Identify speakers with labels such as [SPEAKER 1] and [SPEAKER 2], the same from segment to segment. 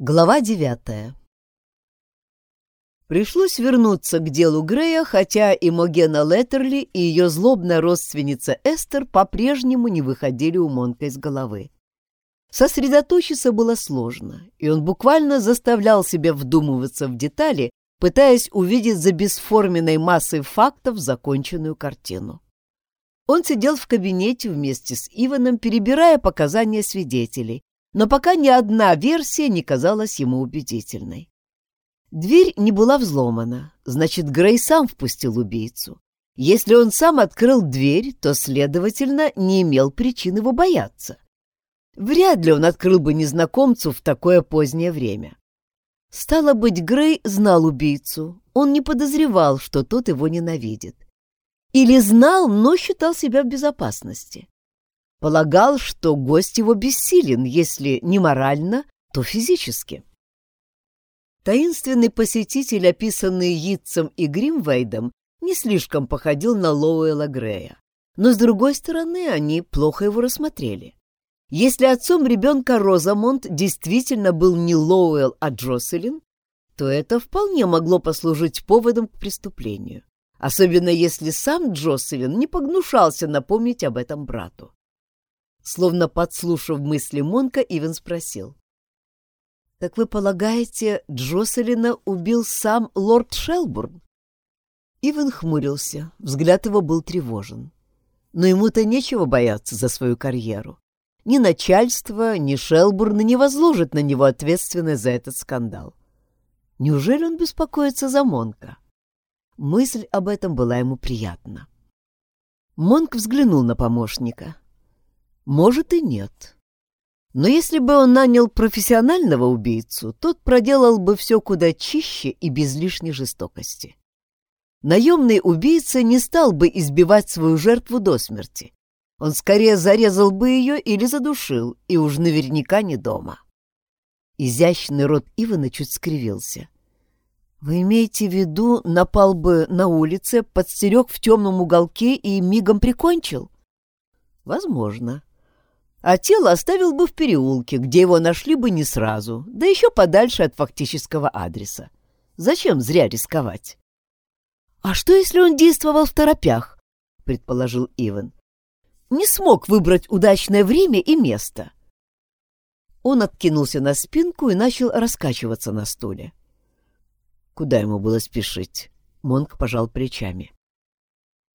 [SPEAKER 1] Глава девятая Пришлось вернуться к делу Грея, хотя и Могена Леттерли, и ее злобная родственница Эстер по-прежнему не выходили у Монка из головы. Сосредоточиться было сложно, и он буквально заставлял себя вдумываться в детали, пытаясь увидеть за бесформенной массой фактов законченную картину. Он сидел в кабинете вместе с Иваном, перебирая показания свидетелей, но пока ни одна версия не казалась ему убедительной. Дверь не была взломана, значит, Грей сам впустил убийцу. Если он сам открыл дверь, то, следовательно, не имел причин его бояться. Вряд ли он открыл бы незнакомцу в такое позднее время. Стало быть, Грей знал убийцу, он не подозревал, что тот его ненавидит. Или знал, но считал себя в безопасности. Полагал, что гость его бессилен, если не морально, то физически. Таинственный посетитель, описанный Йитцем и Гримвейдом, не слишком походил на Лоуэла Грея. Но, с другой стороны, они плохо его рассмотрели. Если отцом ребенка Розамонт действительно был не Лоуэлл, а Джоселин, то это вполне могло послужить поводом к преступлению, особенно если сам Джоселин не погнушался напомнить об этом брату. Словно подслушав мысли Монка, Ивен спросил. «Так вы полагаете, Джоселина убил сам лорд Шелбурн?» Ивен хмурился, взгляд его был тревожен. Но ему-то нечего бояться за свою карьеру. Ни начальство, ни Шелбурн не возложат на него ответственность за этот скандал. Неужели он беспокоится за Монка? Мысль об этом была ему приятна. Монк взглянул на помощника. Может и нет. Но если бы он нанял профессионального убийцу, тот проделал бы все куда чище и без лишней жестокости. Наемный убийца не стал бы избивать свою жертву до смерти. Он скорее зарезал бы ее или задушил, и уж наверняка не дома. Изящный рот Ивана чуть скривился. «Вы имеете в виду, напал бы на улице, подстерег в темном уголке и мигом прикончил?» «Возможно», а тело оставил бы в переулке, где его нашли бы не сразу, да еще подальше от фактического адреса. Зачем зря рисковать? «А что, если он действовал в торопях?» — предположил Иван. «Не смог выбрать удачное время и место». Он откинулся на спинку и начал раскачиваться на стуле. Куда ему было спешить? Монк пожал плечами.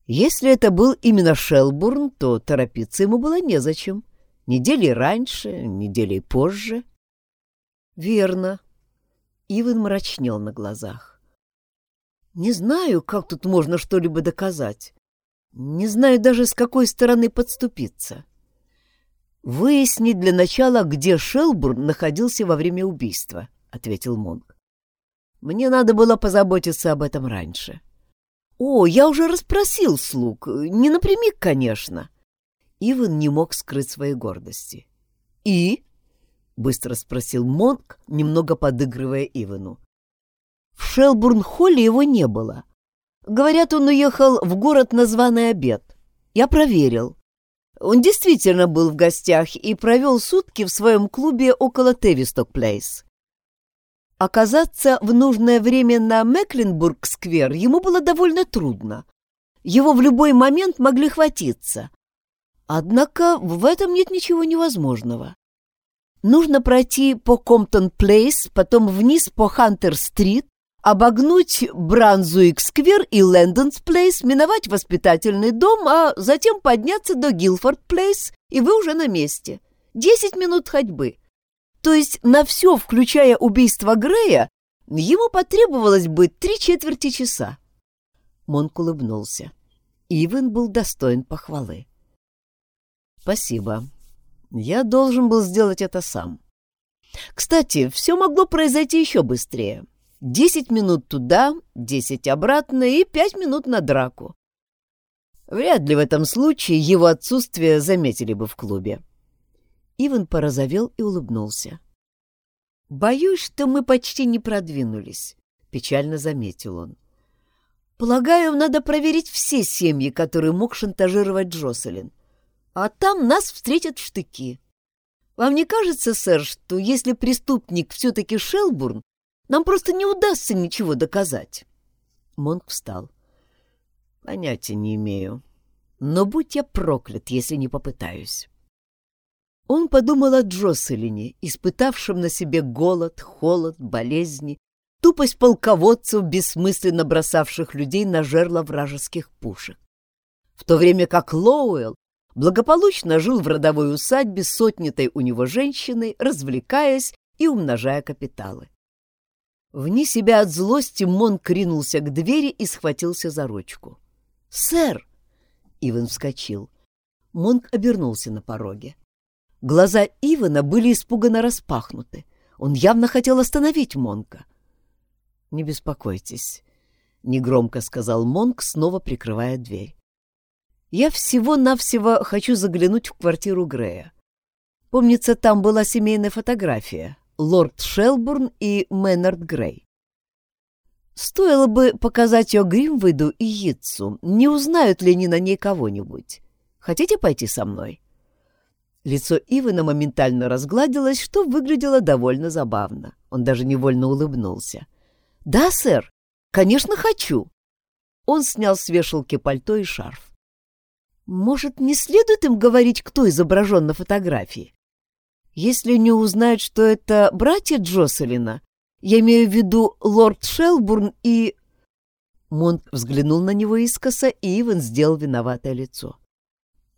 [SPEAKER 1] Если это был именно Шелбурн, то торопиться ему было незачем. Недели раньше, недели позже. Верно. Иван мрачнел на глазах. Не знаю, как тут можно что-либо доказать. Не знаю даже, с какой стороны подступиться. Выяснить для начала, где Шелбурн находился во время убийства, — ответил Монг. Мне надо было позаботиться об этом раньше. О, я уже расспросил слуг. Не напрямик, конечно. Иван не мог скрыть своей гордости. «И?» — быстро спросил Монк, немного подыгрывая Ивану. «В Шелбурн-холле его не было. Говорят, он уехал в город на званый обед. Я проверил. Он действительно был в гостях и провел сутки в своем клубе около Тависток-Плейс. Оказаться в нужное время на Мекленбург-сквер ему было довольно трудно. Его в любой момент могли хватиться, Однако в этом нет ничего невозможного. Нужно пройти по Комптон-Плейс, потом вниз по Хантер-Стрит, обогнуть Брансуик-сквер и Лэнсдаун-Плейс, миновать воспитательный дом, а затем подняться до Гилфорд-Плейс, и вы уже на месте. Десять минут ходьбы. То есть на все, включая убийство Грея, ему потребовалось бы три четверти часа. Монк улыбнулся. Ивен был достоин похвалы. Спасибо. Я должен был сделать это сам. Кстати, все могло произойти еще быстрее. Десять минут туда, десять обратно и пять минут на драку. Вряд ли в этом случае его отсутствие заметили бы в клубе. Иван порозовел и улыбнулся. «Боюсь, что мы почти не продвинулись», — печально заметил он. «Полагаю, надо проверить все семьи, которые мог шантажировать Джоселин а там нас встретят штыки. Вам не кажется, сэр, что если преступник все-таки Шелбурн, нам просто не удастся ничего доказать?» Монк встал. «Понятия не имею. Но будь я проклят, если не попытаюсь». Он подумал о Джоселине, испытавшем на себе голод, холод, болезни, тупость полководцев, бессмысленно бросавших людей на жерла вражеских пушек. В то время как Лоуэлл благополучно жил в родовой усадьбе с у него женщиной, развлекаясь и умножая капиталы. Вне себя от злости Монк ринулся к двери и схватился за ручку. «Сэр!» — Иван вскочил. Монк обернулся на пороге. Глаза Ивана были испуганно распахнуты. Он явно хотел остановить Монка. «Не беспокойтесь», — негромко сказал Монк, снова прикрывая дверь. «Я всего-навсего хочу заглянуть в квартиру Грея. Помнится, там была семейная фотография. Лорд Шелбурн и Мэннард Грей. Стоило бы показать ее Гримвейду и Йитсу, не узнают ли они на ней кого-нибудь. Хотите пойти со мной?» Лицо Ивана моментально разгладилось, что выглядело довольно забавно. Он даже невольно улыбнулся. «Да, сэр, конечно, хочу!» Он снял с вешалки пальто и шарф. «Может, не следует им говорить, кто изображен на фотографии? Если не узнают, что это братья Джоселина, я имею в виду лорд Шелбурн и...» Монк взглянул на него искоса, и Иван сделал виноватое лицо.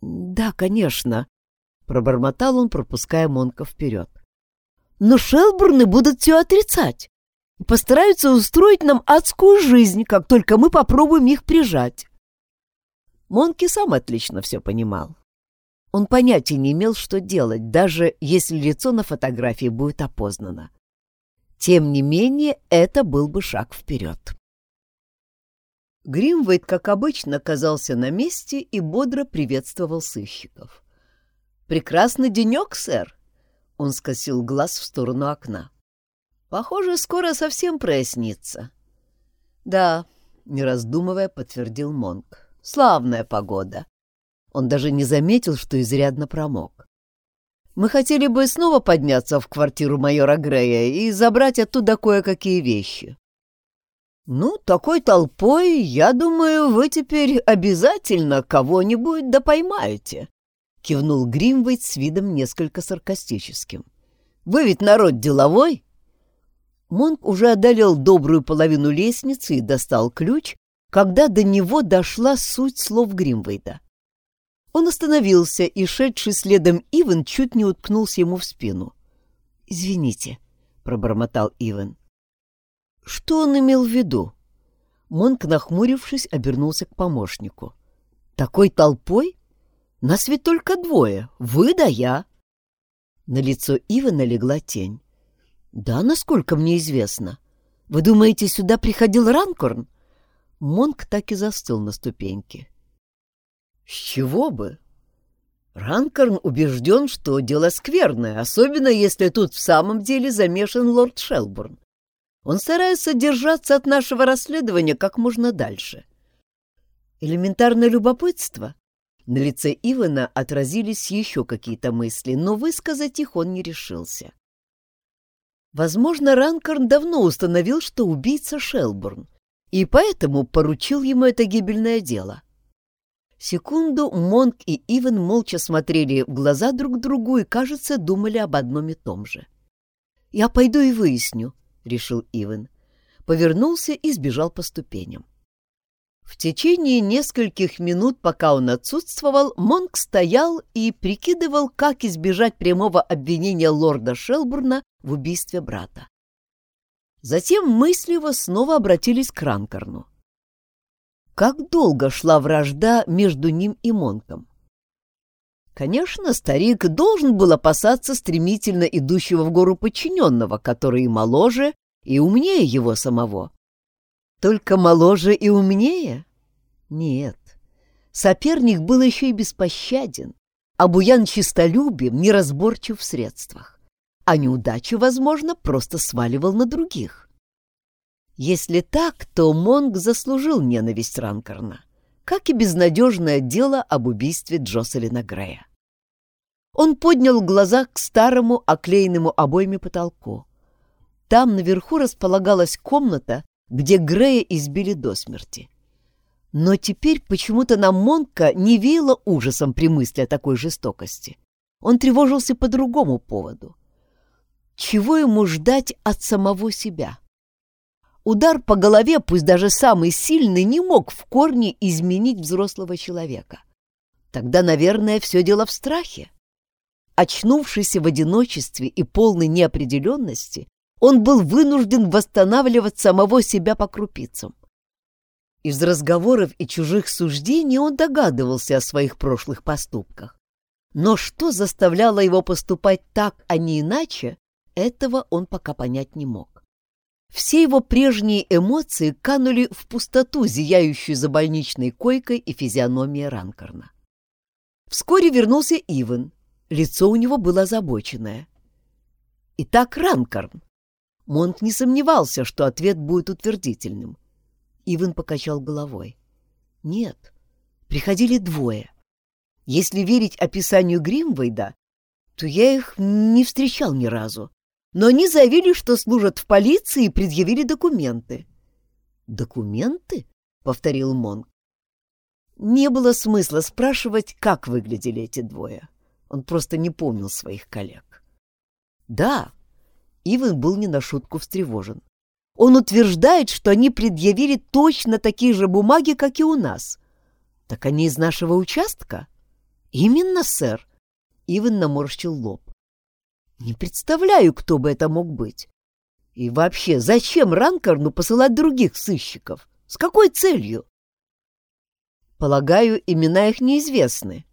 [SPEAKER 1] «Да, конечно», — пробормотал он, пропуская Монка вперед. «Но Шелбурны будут все отрицать и постараются устроить нам адскую жизнь, как только мы попробуем их прижать». Монки сам отлично все понимал. Он понятия не имел, что делать, даже если лицо на фотографии будет опознано. Тем не менее, это был бы шаг вперед. Гримвейд, как обычно, оказался на месте и бодро приветствовал сыщиков. «Прекрасный денек, сэр!» Он скосил глаз в сторону окна. «Похоже, скоро совсем прояснится». «Да», — не раздумывая, подтвердил Монк. «Славная погода». Он даже не заметил, что изрядно промок. «Мы хотели бы снова подняться в квартиру майора Грея и забрать оттуда кое-какие вещи». «Ну, такой толпой, я думаю, вы теперь обязательно кого-нибудь да поймаете», — кивнул Гримвейт с видом несколько саркастическим. «Вы ведь народ деловой?» Монк уже одолел добрую половину лестницы и достал ключ, когда до него дошла суть слов Гримвейда. Он остановился, и шедший следом Иван чуть не уткнулся ему в спину. «Извините», — пробормотал Иван. «Что он имел в виду?» Монк, нахмурившись, обернулся к помощнику. «Такой толпой? Нас ведь только двое, вы да я. На лицо Ивана легла тень. Да, насколько мне известно. Вы думаете, сюда приходил Ранкорн? Монк так и застыл на ступеньке. С чего бы? Ранкорн убежден, что дело скверное, особенно если тут в самом деле замешан лорд Шелбурн. Он старается держаться от нашего расследования как можно дальше. Элементарное любопытство? На лице Ивана отразились еще какие-то мысли, но высказать их он не решился. Возможно, Ранкорн давно установил, что убийца Шелбурн, и поэтому поручил ему это гибельное дело. Секунду Монк и Иван молча смотрели в глаза друг другу и, кажется, думали об одном и том же. «Я пойду и выясню», — решил Иван. Повернулся и сбежал по ступеням. В течение нескольких минут, пока он отсутствовал, Монк стоял и прикидывал, как избежать прямого обвинения лорда Шелбурна в убийстве брата. Затем мысли его снова обратились к Ранкорну. Как долго шла вражда между ним и Монком? Конечно, старик должен был опасаться стремительно идущего в гору подчиненного, который и моложе, и умнее его самого. Только моложе и умнее? Нет. Соперник был еще и беспощаден, а Буян чистолюбием, неразборчив в средствах. А неудачу, возможно, просто сваливал на других. Если так, то Монг заслужил ненависть Ранкорна, как и безнадежное дело об убийстве Джоселина Грея. Он поднял глаза к старому, оклеенному обоями потолку. Там наверху располагалась комната, где Грея избили до смерти. Но теперь почему-то на Монка не веяло ужасом при мысли о такой жестокости. Он тревожился по другому поводу. Чего ему ждать от самого себя? Удар по голове, пусть даже самый сильный, не мог в корне изменить взрослого человека. Тогда, наверное, все дело в страхе. Очнувшийся в одиночестве и полной неопределенности, он был вынужден восстанавливать самого себя по крупицам. Из разговоров и чужих суждений он догадывался о своих прошлых поступках. Но что заставляло его поступать так, а не иначе, этого он пока понять не мог. Все его прежние эмоции канули в пустоту, зияющую за больничной койкой и физиономией Ранкорна. Вскоре вернулся Иван. Лицо у него было озабоченное. «Итак, Ранкорн!» Монт не сомневался, что ответ будет утвердительным. Иван покачал головой. «Нет, приходили двое. Если верить описанию Гримвейда, то я их не встречал ни разу но они заявили, что служат в полиции и предъявили документы. «Документы?» — повторил Монк. Не было смысла спрашивать, как выглядели эти двое. Он просто не помнил своих коллег. «Да», — Иван был не на шутку встревожен. «Он утверждает, что они предъявили точно такие же бумаги, как и у нас. Так они из нашего участка?» «Именно, сэр», — Иван наморщил лоб. Не представляю, кто бы это мог быть. И вообще, зачем Ранкорну посылать других сыщиков? С какой целью? Полагаю, имена их неизвестны.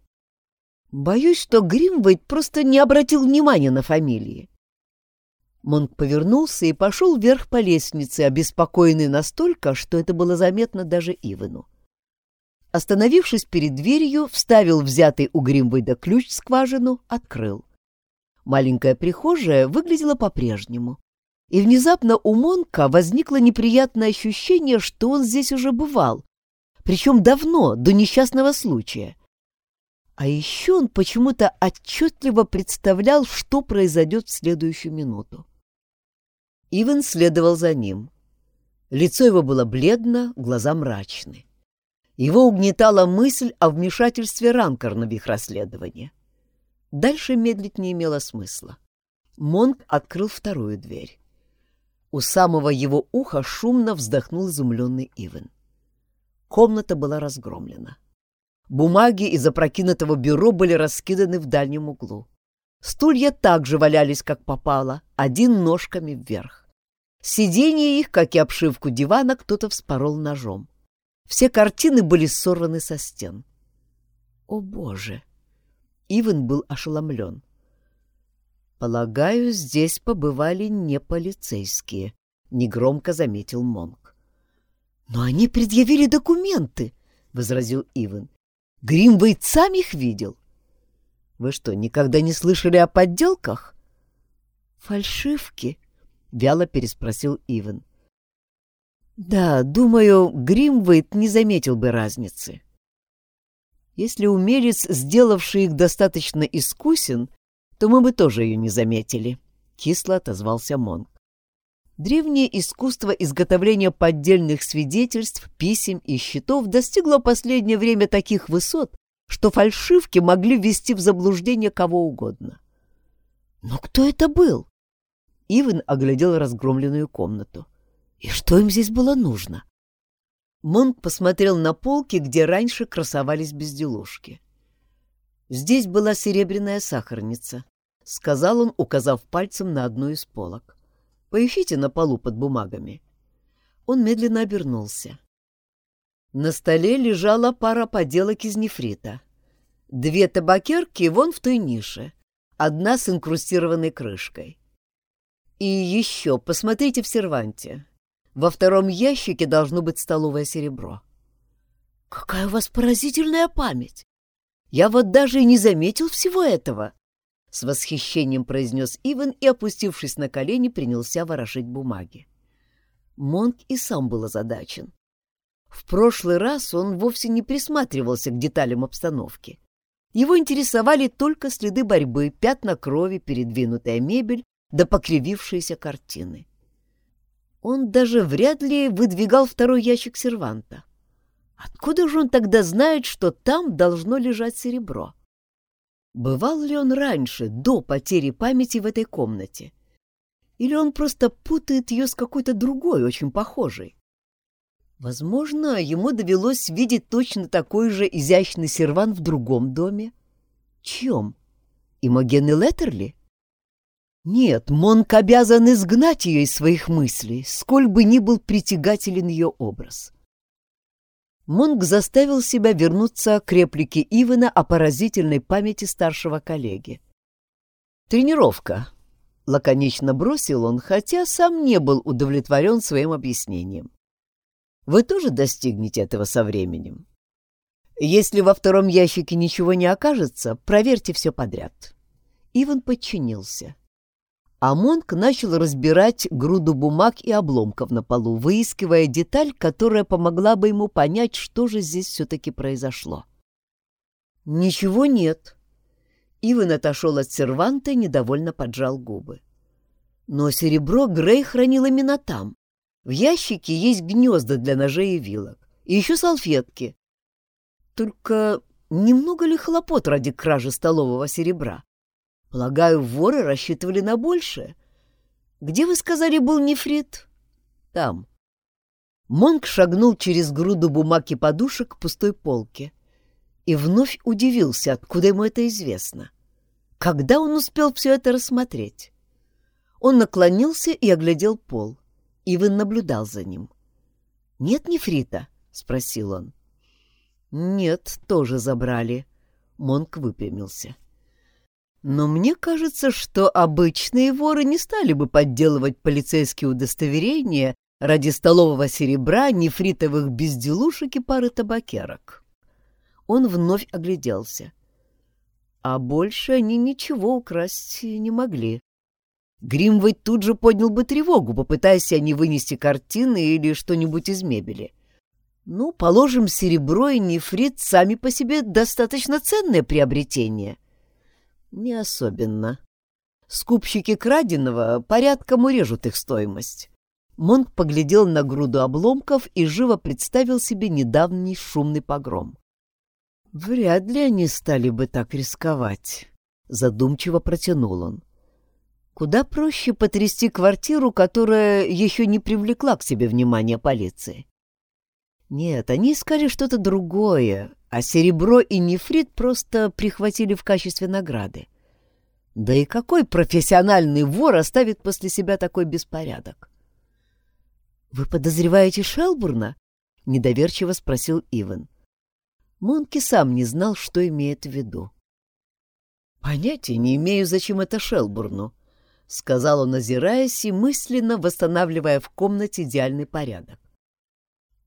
[SPEAKER 1] Боюсь, что Гримвейд просто не обратил внимания на фамилии. Монк повернулся и пошел вверх по лестнице, обеспокоенный настолько, что это было заметно даже Ивану. Остановившись перед дверью, вставил взятый у Гримвейда ключ в скважину, открыл. Маленькая прихожая выглядела по-прежнему. И внезапно у Монка возникло неприятное ощущение, что он здесь уже бывал, причем давно, до несчастного случая. А еще он почему-то отчетливо представлял, что произойдет в следующую минуту. Иван следовал за ним. Лицо его было бледно, глаза мрачны. Его угнетала мысль о вмешательстве Ранкорна в их расследование. Дальше медлить не имело смысла. Монк открыл вторую дверь. У самого его уха шумно вздохнул изумленный Ивен. Комната была разгромлена. Бумаги из опрокинутого бюро были раскиданы в дальнем углу. Стулья также валялись, как попало, один ножками вверх. Сиденье их, как и обшивку дивана, кто-то вспорол ножом. Все картины были сорваны со стен. О, Боже! Иван был ошеломлен. «Полагаю, здесь побывали не полицейские», — негромко заметил Монк. «Но они предъявили документы», — возразил Иван. «Гримвейд сам их видел». «Вы что, никогда не слышали о подделках?» «Фальшивки?» — вяло переспросил Иван. «Да, думаю, Гримвейд не заметил бы разницы. Если умелец, сделавший их достаточно искусен, то мы бы тоже ее не заметили», — кисло отозвался Монк. Древнее искусство изготовления поддельных свидетельств, писем и счетов достигло в последнее время таких высот, что фальшивки могли ввести в заблуждение кого угодно. «Но кто это был?» Иван оглядел разгромленную комнату. «И что им здесь было нужно?» Монк посмотрел на полки, где раньше красовались безделушки. «Здесь была серебряная сахарница», — сказал он, указав пальцем на одну из полок. «Поищите на полу под бумагами». Он медленно обернулся. На столе лежала пара поделок из нефрита. Две табакерки вон в той нише, одна с инкрустированной крышкой. И еще посмотрите в серванте. Во втором ящике должно быть столовое серебро. Какая у вас поразительная память! Я вот даже и не заметил всего этого! С восхищением произнес Иван и, опустившись на колени, принялся ворошить бумаги. Монк и сам был озадачен. В прошлый раз он вовсе не присматривался к деталям обстановки. Его интересовали только следы борьбы, пятна крови, передвинутая мебель да покривившиеся картины. Он даже вряд ли выдвигал второй ящик серванта. Откуда же он тогда знает, что там должно лежать серебро? Бывал ли он раньше, до потери памяти в этой комнате? Или он просто путает ее с какой-то другой, очень похожей? Возможно, ему довелось видеть точно такой же изящный серван в другом доме. Чьем? Имогены Леттерли? Нет, Монк обязан изгнать ее из своих мыслей, сколь бы ни был притягателен ее образ. Монг заставил себя вернуться к реплике Ивана о поразительной памяти старшего коллеги. «Тренировка», — лаконично бросил он, хотя сам не был удовлетворен своим объяснением. «Вы тоже достигнете этого со временем. Если во втором ящике ничего не окажется, проверьте все подряд». Иван подчинился а Монк начал разбирать груду бумаг и обломков на полу, выискивая деталь, которая помогла бы ему понять, что же здесь все-таки произошло. «Ничего нет». Иван отошел от серванта и недовольно поджал губы. «Но серебро Грей хранил именно там. В ящике есть гнезда для ножей и вилок, и еще салфетки. Только немного ли хлопот ради кражи столового серебра?» Полагаю, воры рассчитывали на большее. Где, вы сказали, был нефрит? Там. Монк шагнул через груду бумаг и подушек к пустой полке и вновь удивился, откуда ему это известно. Когда он успел все это рассмотреть? Он наклонился и оглядел пол. Иван наблюдал за ним. «Нет нефрита?» — спросил он. «Нет, тоже забрали». Монк выпрямился. Но мне кажется, что обычные воры не стали бы подделывать полицейские удостоверения ради столового серебра, нефритовых безделушек и пары табакерок. Он вновь огляделся. А больше они ничего украсть не могли. Гримвейт тут же поднял бы тревогу, попытаясь они вынести картины или что-нибудь из мебели. Ну, положим, серебро и нефрит сами по себе достаточно ценное приобретение — не особенно. Скупщики краденого порядком урежут их стоимость. Монк поглядел на груду обломков и живо представил себе недавний шумный погром. «Вряд ли они стали бы так рисковать», — задумчиво протянул он. «Куда проще потрясти квартиру, которая еще не привлекла к себе внимание полиции. Нет, они искали что-то другое, а серебро и нефрит просто прихватили в качестве награды. Да и какой профессиональный вор оставит после себя такой беспорядок? «Вы подозреваете Шелбурна?» — недоверчиво спросил Иван. Монки сам не знал, что имеет в виду. «Понятия не имею, зачем это Шелбурну», — сказал он, озираясь и мысленно восстанавливая в комнате идеальный порядок.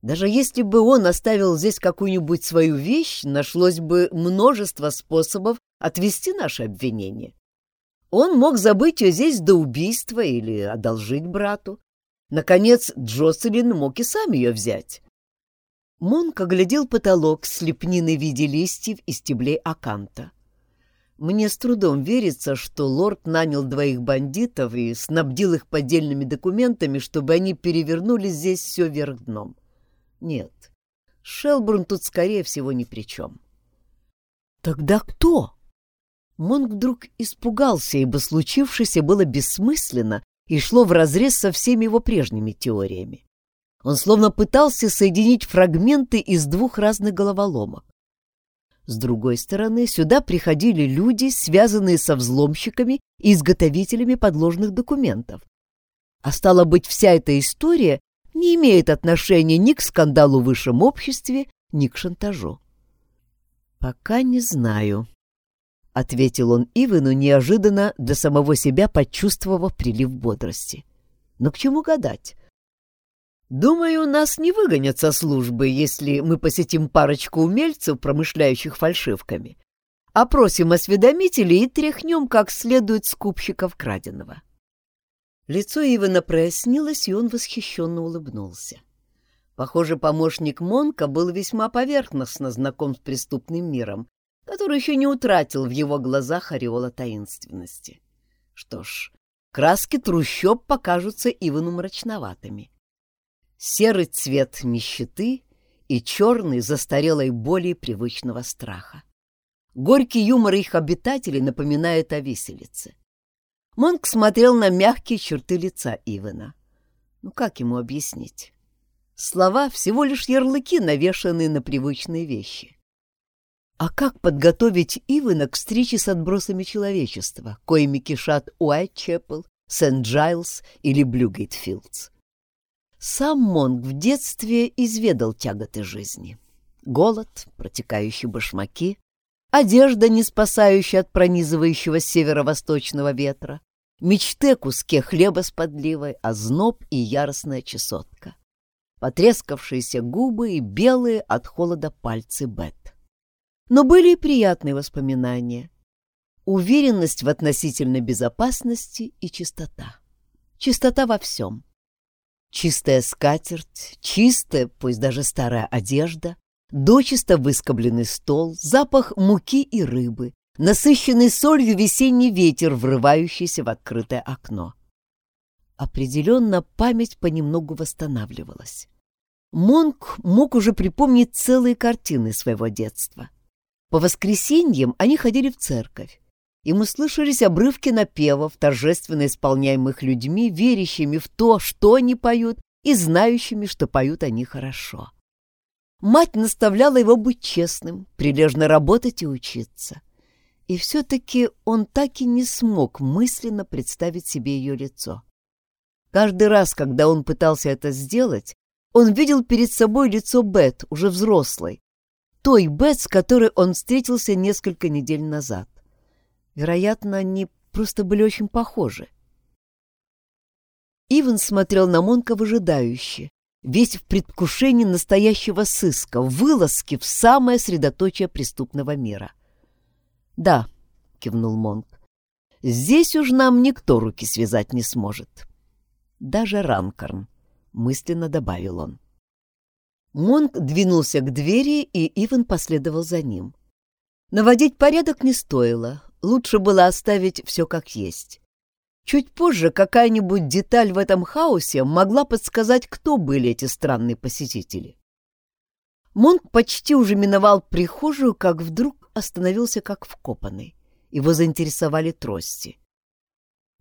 [SPEAKER 1] Даже если бы он оставил здесь какую-нибудь свою вещь, нашлось бы множество способов отвести наше обвинение. Он мог забыть ее здесь до убийства или одолжить брату. Наконец, Джоселин мог и сам ее взять. Монк оглядел потолок с лепниной в виде листьев и стеблей аканта. Мне с трудом верится, что лорд нанял двоих бандитов и снабдил их поддельными документами, чтобы они перевернули здесь все вверх дном. Нет, Шелбурн тут, скорее всего, ни при чем. Тогда кто? Монг вдруг испугался, ибо случившееся было бессмысленно и шло вразрез со всеми его прежними теориями. Он словно пытался соединить фрагменты из двух разных головоломок. С другой стороны, сюда приходили люди, связанные со взломщиками и изготовителями подложных документов. А стало быть, вся эта история не имеет отношения ни к скандалу в высшем обществе, ни к шантажу. «Пока не знаю», — ответил он Ивану, неожиданно для самого себя почувствовав прилив бодрости. «Но к чему гадать? Думаю, нас не выгонят со службы, если мы посетим парочку умельцев, промышляющих фальшивками, опросим осведомителей и тряхнем как следует скупщиков краденого». Лицо Ивана прояснилось, и он восхищенно улыбнулся. Похоже, помощник Монка был весьма поверхностно знаком с преступным миром, который еще не утратил в его глазах ореола таинственности. Что ж, краски трущоб покажутся Ивану мрачноватыми. Серый цвет нищеты и черный застарелой боли привычного страха. Горький юмор их обитателей напоминает о виселице. Монк смотрел на мягкие черты лица Ивана. Ну как ему объяснить? Слова — всего лишь ярлыки, навешанные на привычные вещи. А как подготовить Ивэна к встрече с отбросами человечества, коими кишат Уайтчепл, Сент-Джайлс или Блюгейтфилдс? Сам Монк в детстве изведал тяготы жизни. Голод, протекающие башмаки, одежда, не спасающая от пронизывающего северо-восточного ветра, мечты о куске хлеба с подливой, озноб и яростная чесотка, потрескавшиеся губы и белые от холода пальцы Бет. Но были и приятные воспоминания. Уверенность в относительной безопасности и чистота. Чистота во всем. Чистая скатерть, чистая, пусть даже старая одежда, дочисто выскобленный стол, запах муки и рыбы, насыщенный солью весенний ветер, врывающийся в открытое окно. Определенно память понемногу восстанавливалась. Монк мог уже припомнить целые картины своего детства. По воскресеньям они ходили в церковь. Ему слышались обрывки напевов, торжественно исполняемых людьми, верящими в то, что они поют, и знающими, что поют они хорошо. Мать наставляла его быть честным, прилежно работать и учиться. И все-таки он так и не смог мысленно представить себе ее лицо. Каждый раз, когда он пытался это сделать, он видел перед собой лицо Бет, уже взрослой, той Бет, с которой он встретился несколько недель назад. Вероятно, они просто были очень похожи. Иван смотрел на Монка выжидающе, весь в предвкушении настоящего сыска, вылазки в самое средоточие преступного мира. «Да», — кивнул Монк, — «здесь уж нам никто руки связать не сможет». «Даже Ранкорн», — мысленно добавил он. Монк двинулся к двери, и Иван последовал за ним. Наводить порядок не стоило, лучше было оставить все как есть. Чуть позже какая-нибудь деталь в этом хаосе могла подсказать, кто были эти странные посетители. Монк почти уже миновал прихожую, как вдруг остановился как вкопанный. Его заинтересовали трости.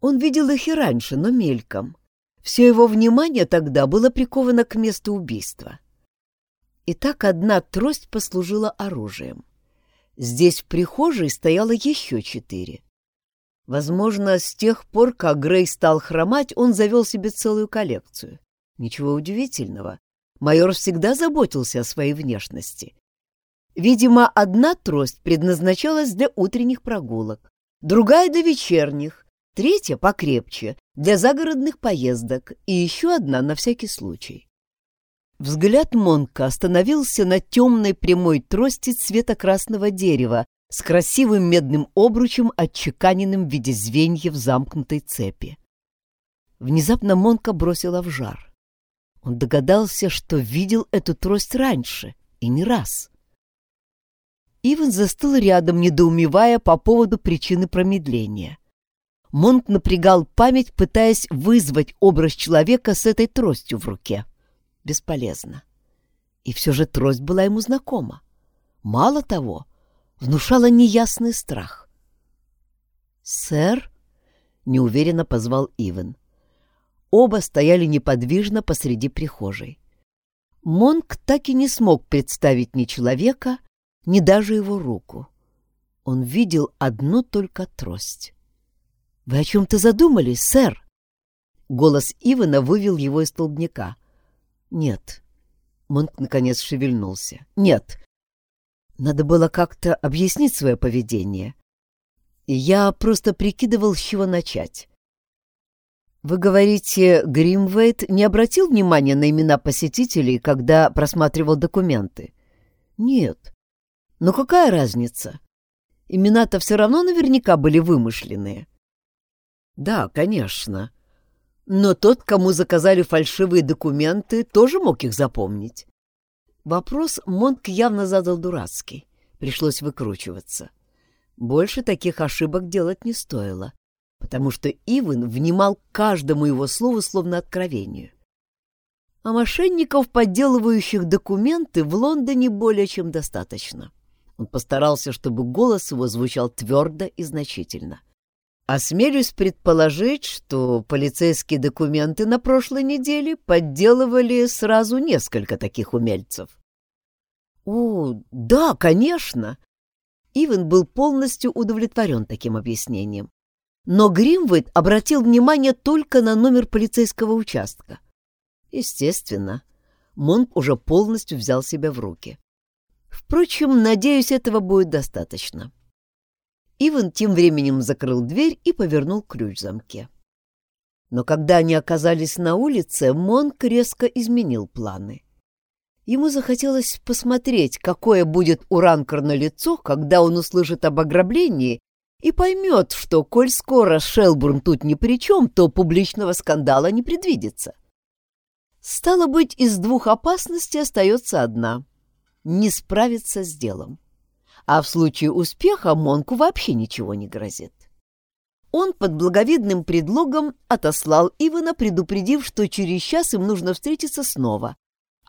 [SPEAKER 1] Он видел их и раньше, но мельком. Все его внимание тогда было приковано к месту убийства. И так одна трость послужила оружием. Здесь в прихожей стояло еще четыре. Возможно, с тех пор, как Грей стал хромать, он завел себе целую коллекцию. Ничего удивительного. Майор всегда заботился о своей внешности. Видимо, одна трость предназначалась для утренних прогулок, другая — для вечерних, третья покрепче, для загородных поездок и еще одна на всякий случай. Взгляд Монка остановился на темной прямой трости цвета красного дерева с красивым медным обручем, отчеканенным в виде звеньев замкнутой цепи. Внезапно Монка бросила в жар. Он догадался, что видел эту трость раньше, и не раз. Иван застыл рядом, недоумевая по поводу причины промедления. Монк напрягал память, пытаясь вызвать образ человека с этой тростью в руке. — бесполезно. И все же трость была ему знакома. Мало того, внушала неясный страх. «Сэр?» — неуверенно позвал Иван. Оба стояли неподвижно посреди прихожей. Монк так и не смог представить ни человека, ни даже его руку. Он видел одну только трость. «Вы о чем-то задумались, сэр?» Голос Ивана вывел его из столбняка. «Нет». Монк наконец шевельнулся. «Нет. Надо было как-то объяснить свое поведение. Я просто прикидывал, с чего начать. Вы говорите, Гримвейт не обратил внимания на имена посетителей, когда просматривал документы? Нет. Но какая разница? Имена-то все равно наверняка были вымышленные. Да, конечно. Но тот, кому заказали фальшивые документы, тоже мог их запомнить. Вопрос Монк явно задал дурацкий. Пришлось выкручиваться. Больше таких ошибок делать не стоило, потому что Иван внимал каждому его слову словно откровению. А мошенников, подделывающих документы, в Лондоне более чем достаточно. Он постарался, чтобы голос его звучал твердо и значительно. Осмелюсь предположить, что полицейские документы на прошлой неделе подделывали сразу несколько таких умельцев. «О, да, конечно!» Иван был полностью удовлетворен таким объяснением. Но Гримвейд обратил внимание только на номер полицейского участка. Естественно, Монк уже полностью взял себя в руки. Впрочем, надеюсь, этого будет достаточно. Иван тем временем закрыл дверь и повернул ключ в замке. Но когда они оказались на улице, Монк резко изменил планы. Ему захотелось посмотреть, какое будет у Ранкорна лицо, когда он услышит об ограблении и поймет, что, коль скоро Шелбурн тут ни при чем, то публичного скандала не предвидится. Стало быть, из двух опасностей остается одна — не справиться с делом а в случае успеха Монку вообще ничего не грозит. Он под благовидным предлогом отослал Ивана, предупредив, что через час им нужно встретиться снова,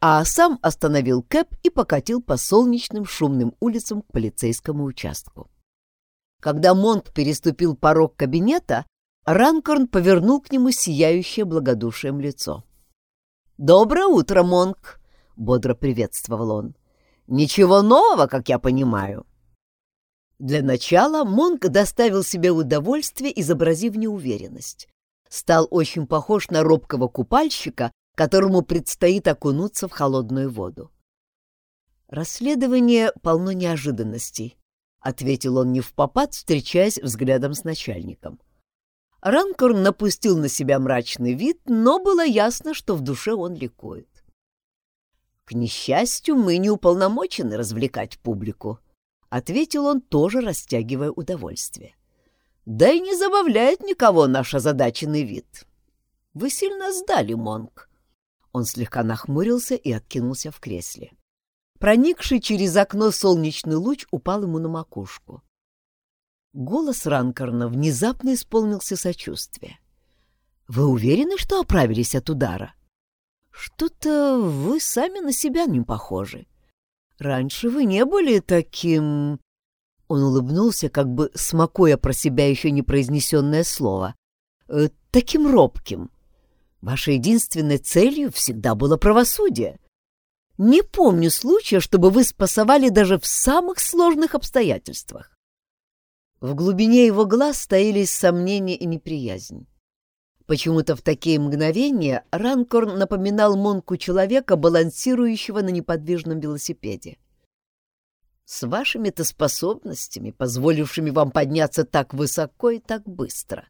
[SPEAKER 1] а сам остановил Кэп и покатил по солнечным шумным улицам к полицейскому участку. Когда Монк переступил порог кабинета, Ранкорн повернул к нему сияющее благодушием лицо. «Доброе утро, Монк!» — бодро приветствовал он. Ничего нового, как я понимаю. Для начала Монк доставил себе удовольствие, изобразив неуверенность. Стал очень похож на робкого купальщика, которому предстоит окунуться в холодную воду. «Расследование полно неожиданностей», — ответил он не в попад, встречаясь взглядом с начальником. Ранкорн напустил на себя мрачный вид, но было ясно, что в душе он ликует. «К несчастью, мы не уполномочены развлекать публику», — ответил он, тоже растягивая удовольствие. «Да и не забавляет никого наш озадаченный вид. Вы сильно сдали, Монк». Он слегка нахмурился и откинулся в кресле. Проникший через окно солнечный луч упал ему на макушку. Голос Ранкорна внезапно исполнился сочувствия. «Вы уверены, что оправились от удара?» Что-то вы сами на себя не похожи. Раньше вы не были таким...» Он улыбнулся, как бы смакуя про себя еще не произнесенное слово. «Э, «Таким робким. Вашей единственной целью всегда было правосудие. Не помню случая, чтобы вы спасовали даже в самых сложных обстоятельствах». В глубине его глаз стоялись сомнения и неприязнь. Почему-то в такие мгновения Ранкорн напоминал Монку человека, балансирующего на неподвижном велосипеде. «С вашими-то способностями, позволившими вам подняться так высоко и так быстро».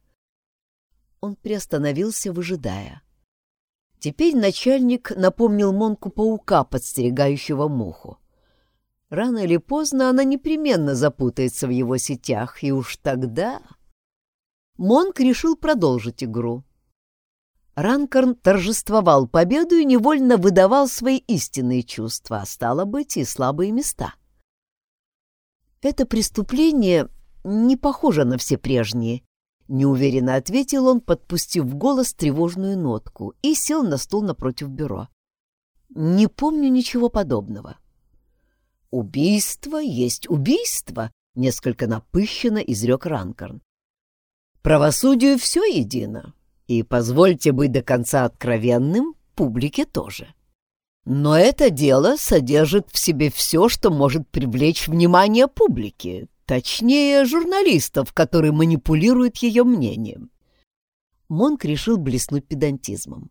[SPEAKER 1] Он приостановился, выжидая. Теперь начальник напомнил Монку паука, подстерегающего муху. Рано или поздно она непременно запутается в его сетях, и уж тогда... Монк решил продолжить игру. Ранкорн торжествовал победу и невольно выдавал свои истинные чувства, а стало быть, и слабые места. «Это преступление не похоже на все прежние», — неуверенно ответил он, подпустив в голос тревожную нотку, и сел на стул напротив бюро. «Не помню ничего подобного». «Убийство есть убийство», — несколько напыщенно изрек Ранкорн. «Правосудию все едино. И позвольте быть до конца откровенным, публике тоже. Но это дело содержит в себе все, что может привлечь внимание публики, точнее, журналистов, которые манипулируют ее мнением. Монк решил блеснуть педантизмом.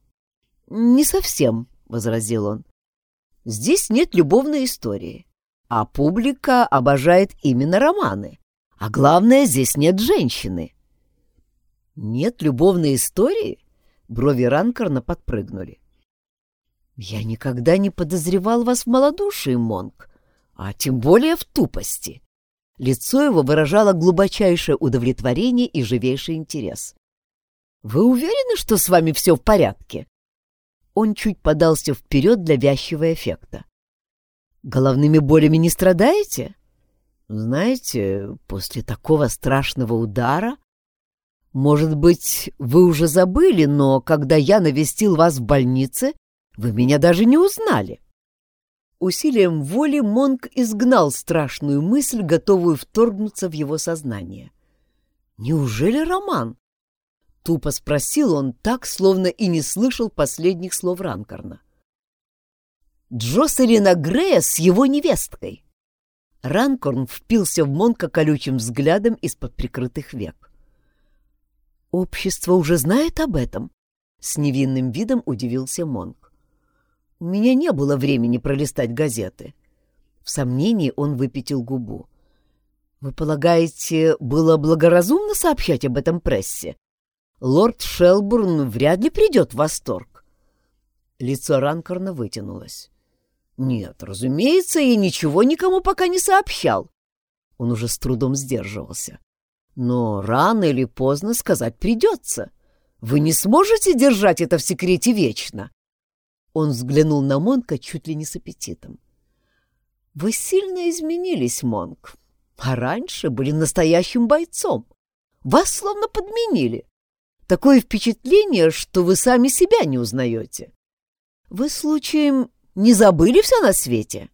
[SPEAKER 1] «Не совсем», — возразил он. «Здесь нет любовной истории, а публика обожает именно романы. А главное, здесь нет женщины. «Нет любовной истории?» Брови Ранкорна подпрыгнули. «Я никогда не подозревал вас в малодушии, Монк, а тем более в тупости». Лицо его выражало глубочайшее удовлетворение и живейший интерес. «Вы уверены, что с вами все в порядке?» Он чуть подался вперед для вязчего эффекта. «Головными болями не страдаете?» Знаете, после такого страшного удара... Может быть, вы уже забыли, но когда я навестил вас в больнице, вы меня даже не узнали. Усилием воли Монк изгнал страшную мысль, готовую вторгнуться в его сознание. «Неужели роман?» Тупо спросил он так, словно и не слышал последних слов Ранкорна. Джоселина Грея с его невесткой. Ранкорн впился в Монка колючим взглядом из-под прикрытых век. «Общество уже знает об этом?» — с невинным видом удивился Монк. «У меня не было времени пролистать газеты». В сомнении он выпятил губу. «Вы полагаете, было благоразумно сообщать об этом прессе? Лорд Шелбурн вряд ли придет в восторг». Лицо Ранкорна вытянулось. Нет, разумеется, я ничего никому пока не сообщал. Он уже с трудом сдерживался. Но рано или поздно сказать придется. Вы не сможете держать это в секрете вечно. Он взглянул на Монка чуть ли не с аппетитом. Вы сильно изменились, Монк. А раньше были настоящим бойцом. Вас словно подменили. Такое впечатление, что вы сами себя не узнаете. Вы случаем не забыли все на свете?»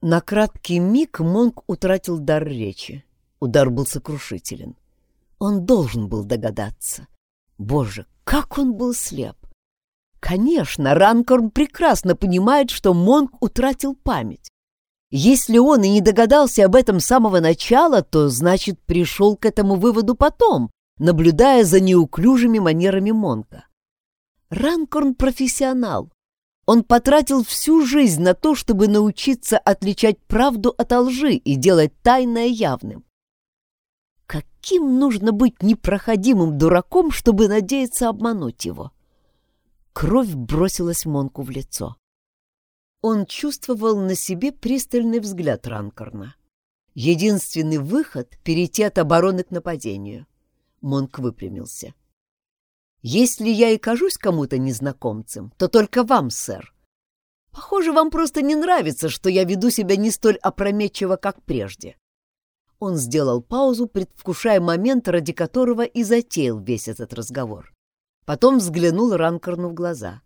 [SPEAKER 1] На краткий миг Монк утратил дар речи. Удар был сокрушителен. Он должен был догадаться. Боже, как он был слеп! Конечно, Ранкорн прекрасно понимает, что Монк утратил память. Если он и не догадался об этом с самого начала, то, значит, пришел к этому выводу потом, наблюдая за неуклюжими манерами Монка. Ранкорн профессионал, он потратил всю жизнь на то, чтобы научиться отличать правду от лжи и делать тайное явным. Каким нужно быть непроходимым дураком, чтобы надеяться обмануть его? Кровь бросилась Монку в лицо. Он чувствовал на себе пристальный взгляд Ранкорна. Единственный выход — перейти от обороны к нападению. Монк выпрямился. Если я и кажусь кому-то незнакомцем, то только вам, сэр. Похоже, вам просто не нравится, что я веду себя не столь опрометчиво, как прежде. Он сделал паузу, предвкушая момент, ради которого и затеял весь этот разговор. Потом взглянул Ранкорну в глаза.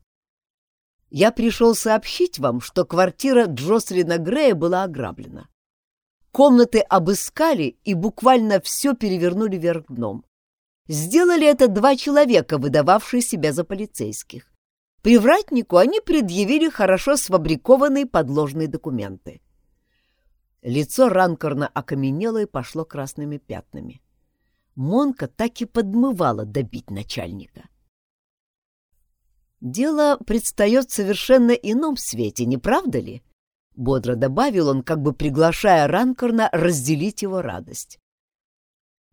[SPEAKER 1] «Я пришел сообщить вам, что квартира Джослина Грея была ограблена. Комнаты обыскали и буквально все перевернули вверх дном. Сделали это два человека, выдававшие себя за полицейских. Привратнику они предъявили хорошо сфабрикованные подложные документы. Лицо Ранкорна окаменело и пошло красными пятнами. Монка так и подмывала добить начальника. «Дело предстает в совершенно ином свете, не правда ли?» — бодро добавил он, как бы приглашая Ранкорна разделить его радость.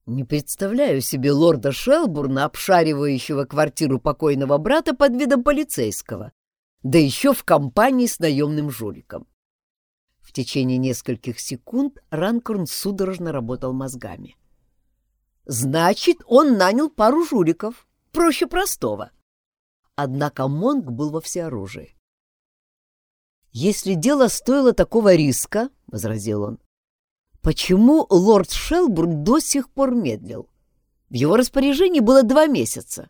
[SPEAKER 1] Не представляю себе лорда Шелбурна, обшаривающего квартиру покойного брата под видом полицейского, да еще в компании с наемным жуликом. В течение нескольких секунд Ранкорн судорожно работал мозгами. «Значит, он нанял пару жуликов. Проще простого». Однако Монг был во всеоружии. «Если дело стоило такого риска, — возразил он, Почему лорд Шелбурн до сих пор медлил? В его распоряжении было два месяца.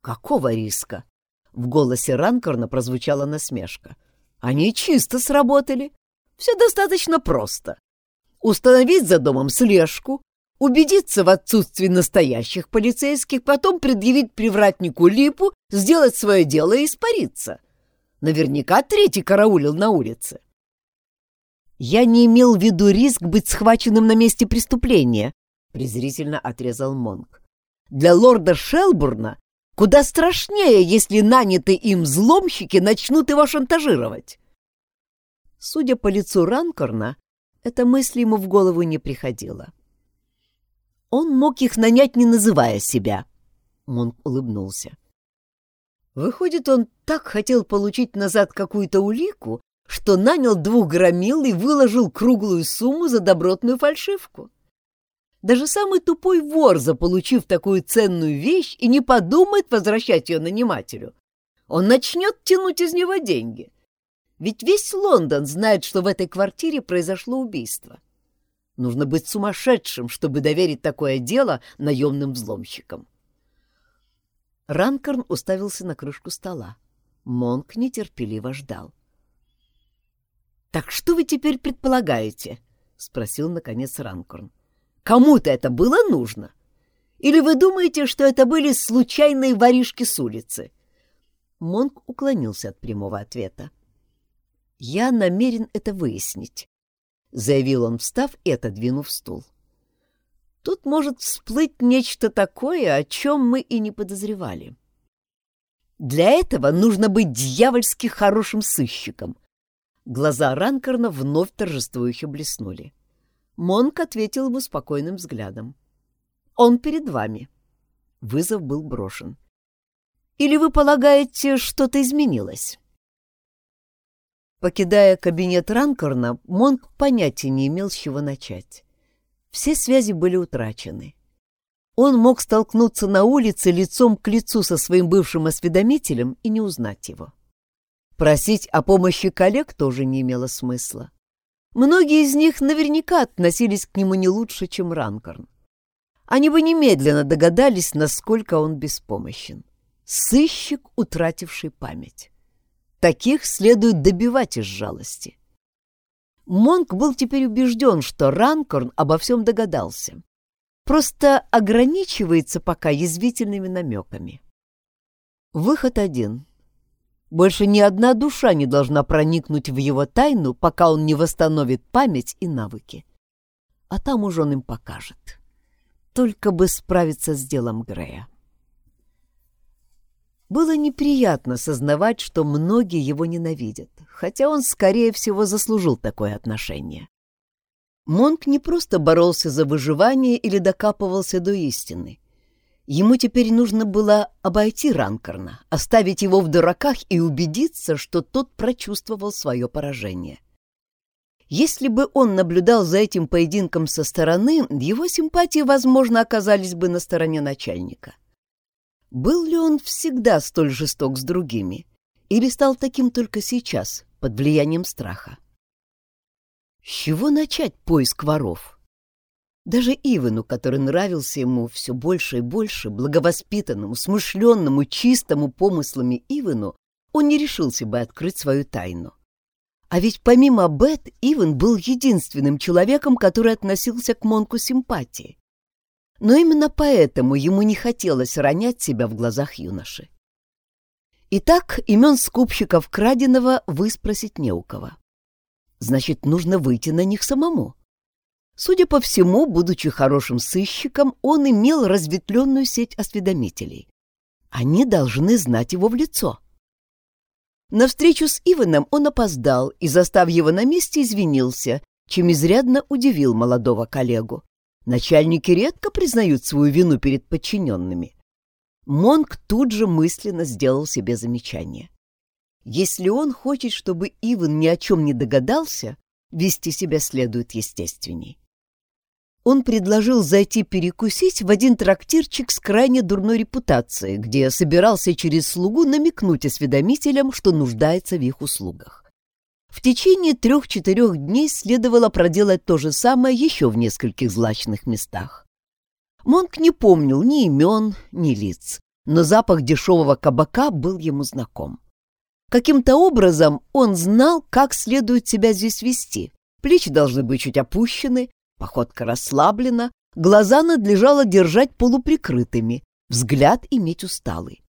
[SPEAKER 1] Какого риска? В голосе Ранкорна прозвучала насмешка. Они чисто сработали. Все достаточно просто. Установить за домом слежку, убедиться в отсутствии настоящих полицейских, потом предъявить привратнику липу, сделать свое дело и испариться. Наверняка третий караулил на улице. «Я не имел в виду риск быть схваченным на месте преступления», — презрительно отрезал Монк. «Для лорда Шелбурна куда страшнее, если нанятые им взломщики начнут его шантажировать». Судя по лицу Ранкорна, эта мысль ему в голову не приходила. Он мог их нанять, не называя себя. Монк улыбнулся. Выходит, он так хотел получить назад какую-то улику, что нанял двух громил и выложил круглую сумму за добротную фальшивку. Даже самый тупой вор, заполучив такую ценную вещь, и не подумает возвращать ее нанимателю. Он начнет тянуть из него деньги. Ведь весь Лондон знает, что в этой квартире произошло убийство. Нужно быть сумасшедшим, чтобы доверить такое дело наемным взломщикам. Ранкорн уставился на крышку стола. Монк нетерпеливо ждал. «Так что вы теперь предполагаете?» — спросил, наконец, Ранкорн. «Кому-то это было нужно? Или вы думаете, что это были случайные воришки с улицы?» Монк уклонился от прямого ответа. «Я намерен это выяснить», — заявил он, встав и отодвинув стул. «Тут может всплыть нечто такое, о чем мы и не подозревали. Для этого нужно быть дьявольски хорошим сыщиком, Глаза Ранкорна вновь торжествующе блеснули. Монк ответил ему спокойным взглядом. «Он перед вами». Вызов был брошен. «Или вы полагаете, что-то изменилось?» Покидая кабинет Ранкорна, Монк понятия не имел, с чего начать. Все связи были утрачены. Он мог столкнуться на улице лицом к лицу со своим бывшим осведомителем и не узнать его. Просить о помощи коллег тоже не имело смысла. Многие из них наверняка относились к нему не лучше, чем Ранкорн. Они бы немедленно догадались, насколько он беспомощен. Сыщик, утративший память. Таких следует добивать из жалости. Монк был теперь убежден, что Ранкорн обо всем догадался. Просто ограничивается пока язвительными намеками. Выход один больше ни одна душа не должна проникнуть в его тайну, пока он не восстановит память и навыки. А там уж он им покажет. Только бы справиться с делом Грея. Было неприятно сознавать, что многие его ненавидят, хотя он, скорее всего, заслужил такое отношение. Монк не просто боролся за выживание или докапывался до истины. Ему теперь нужно было обойти Ранкорна, оставить его в дураках и убедиться, что тот прочувствовал свое поражение. Если бы он наблюдал за этим поединком со стороны, его симпатии, возможно, оказались бы на стороне начальника. Был ли он всегда столь жесток с другими? Или стал таким только сейчас, под влиянием страха? С чего начать поиск воров? Даже Ивану, который нравился ему все больше и больше, благовоспитанному, смышленному, чистому помыслами Ивану, он не решился бы открыть свою тайну. А ведь помимо Бет, Иван был единственным человеком, который относился к Монку симпатии. Но именно поэтому ему не хотелось ронять себя в глазах юноши. Итак, имен скупщиков краденого выспросить не у кого. Значит, нужно выйти на них самому. Судя по всему, будучи хорошим сыщиком, он имел разветвленную сеть осведомителей. Они должны знать его в лицо. На встречу с Иваном он опоздал и, застав его на месте, извинился, чем изрядно удивил молодого коллегу. Начальники редко признают свою вину перед подчиненными. Монк тут же мысленно сделал себе замечание. Если он хочет, чтобы Иван ни о чем не догадался, вести себя следует естественней он предложил зайти перекусить в один трактирчик с крайне дурной репутацией, где собирался через слугу намекнуть осведомителям, что нуждается в их услугах. В течение трех-четырех дней следовало проделать то же самое еще в нескольких злачных местах. Монк не помнил ни имен, ни лиц, но запах дешевого кабака был ему знаком. Каким-то образом он знал, как следует себя здесь вести. Плечи должны быть чуть опущены, Походка расслаблена, глаза надлежало держать полуприкрытыми, взгляд иметь усталый.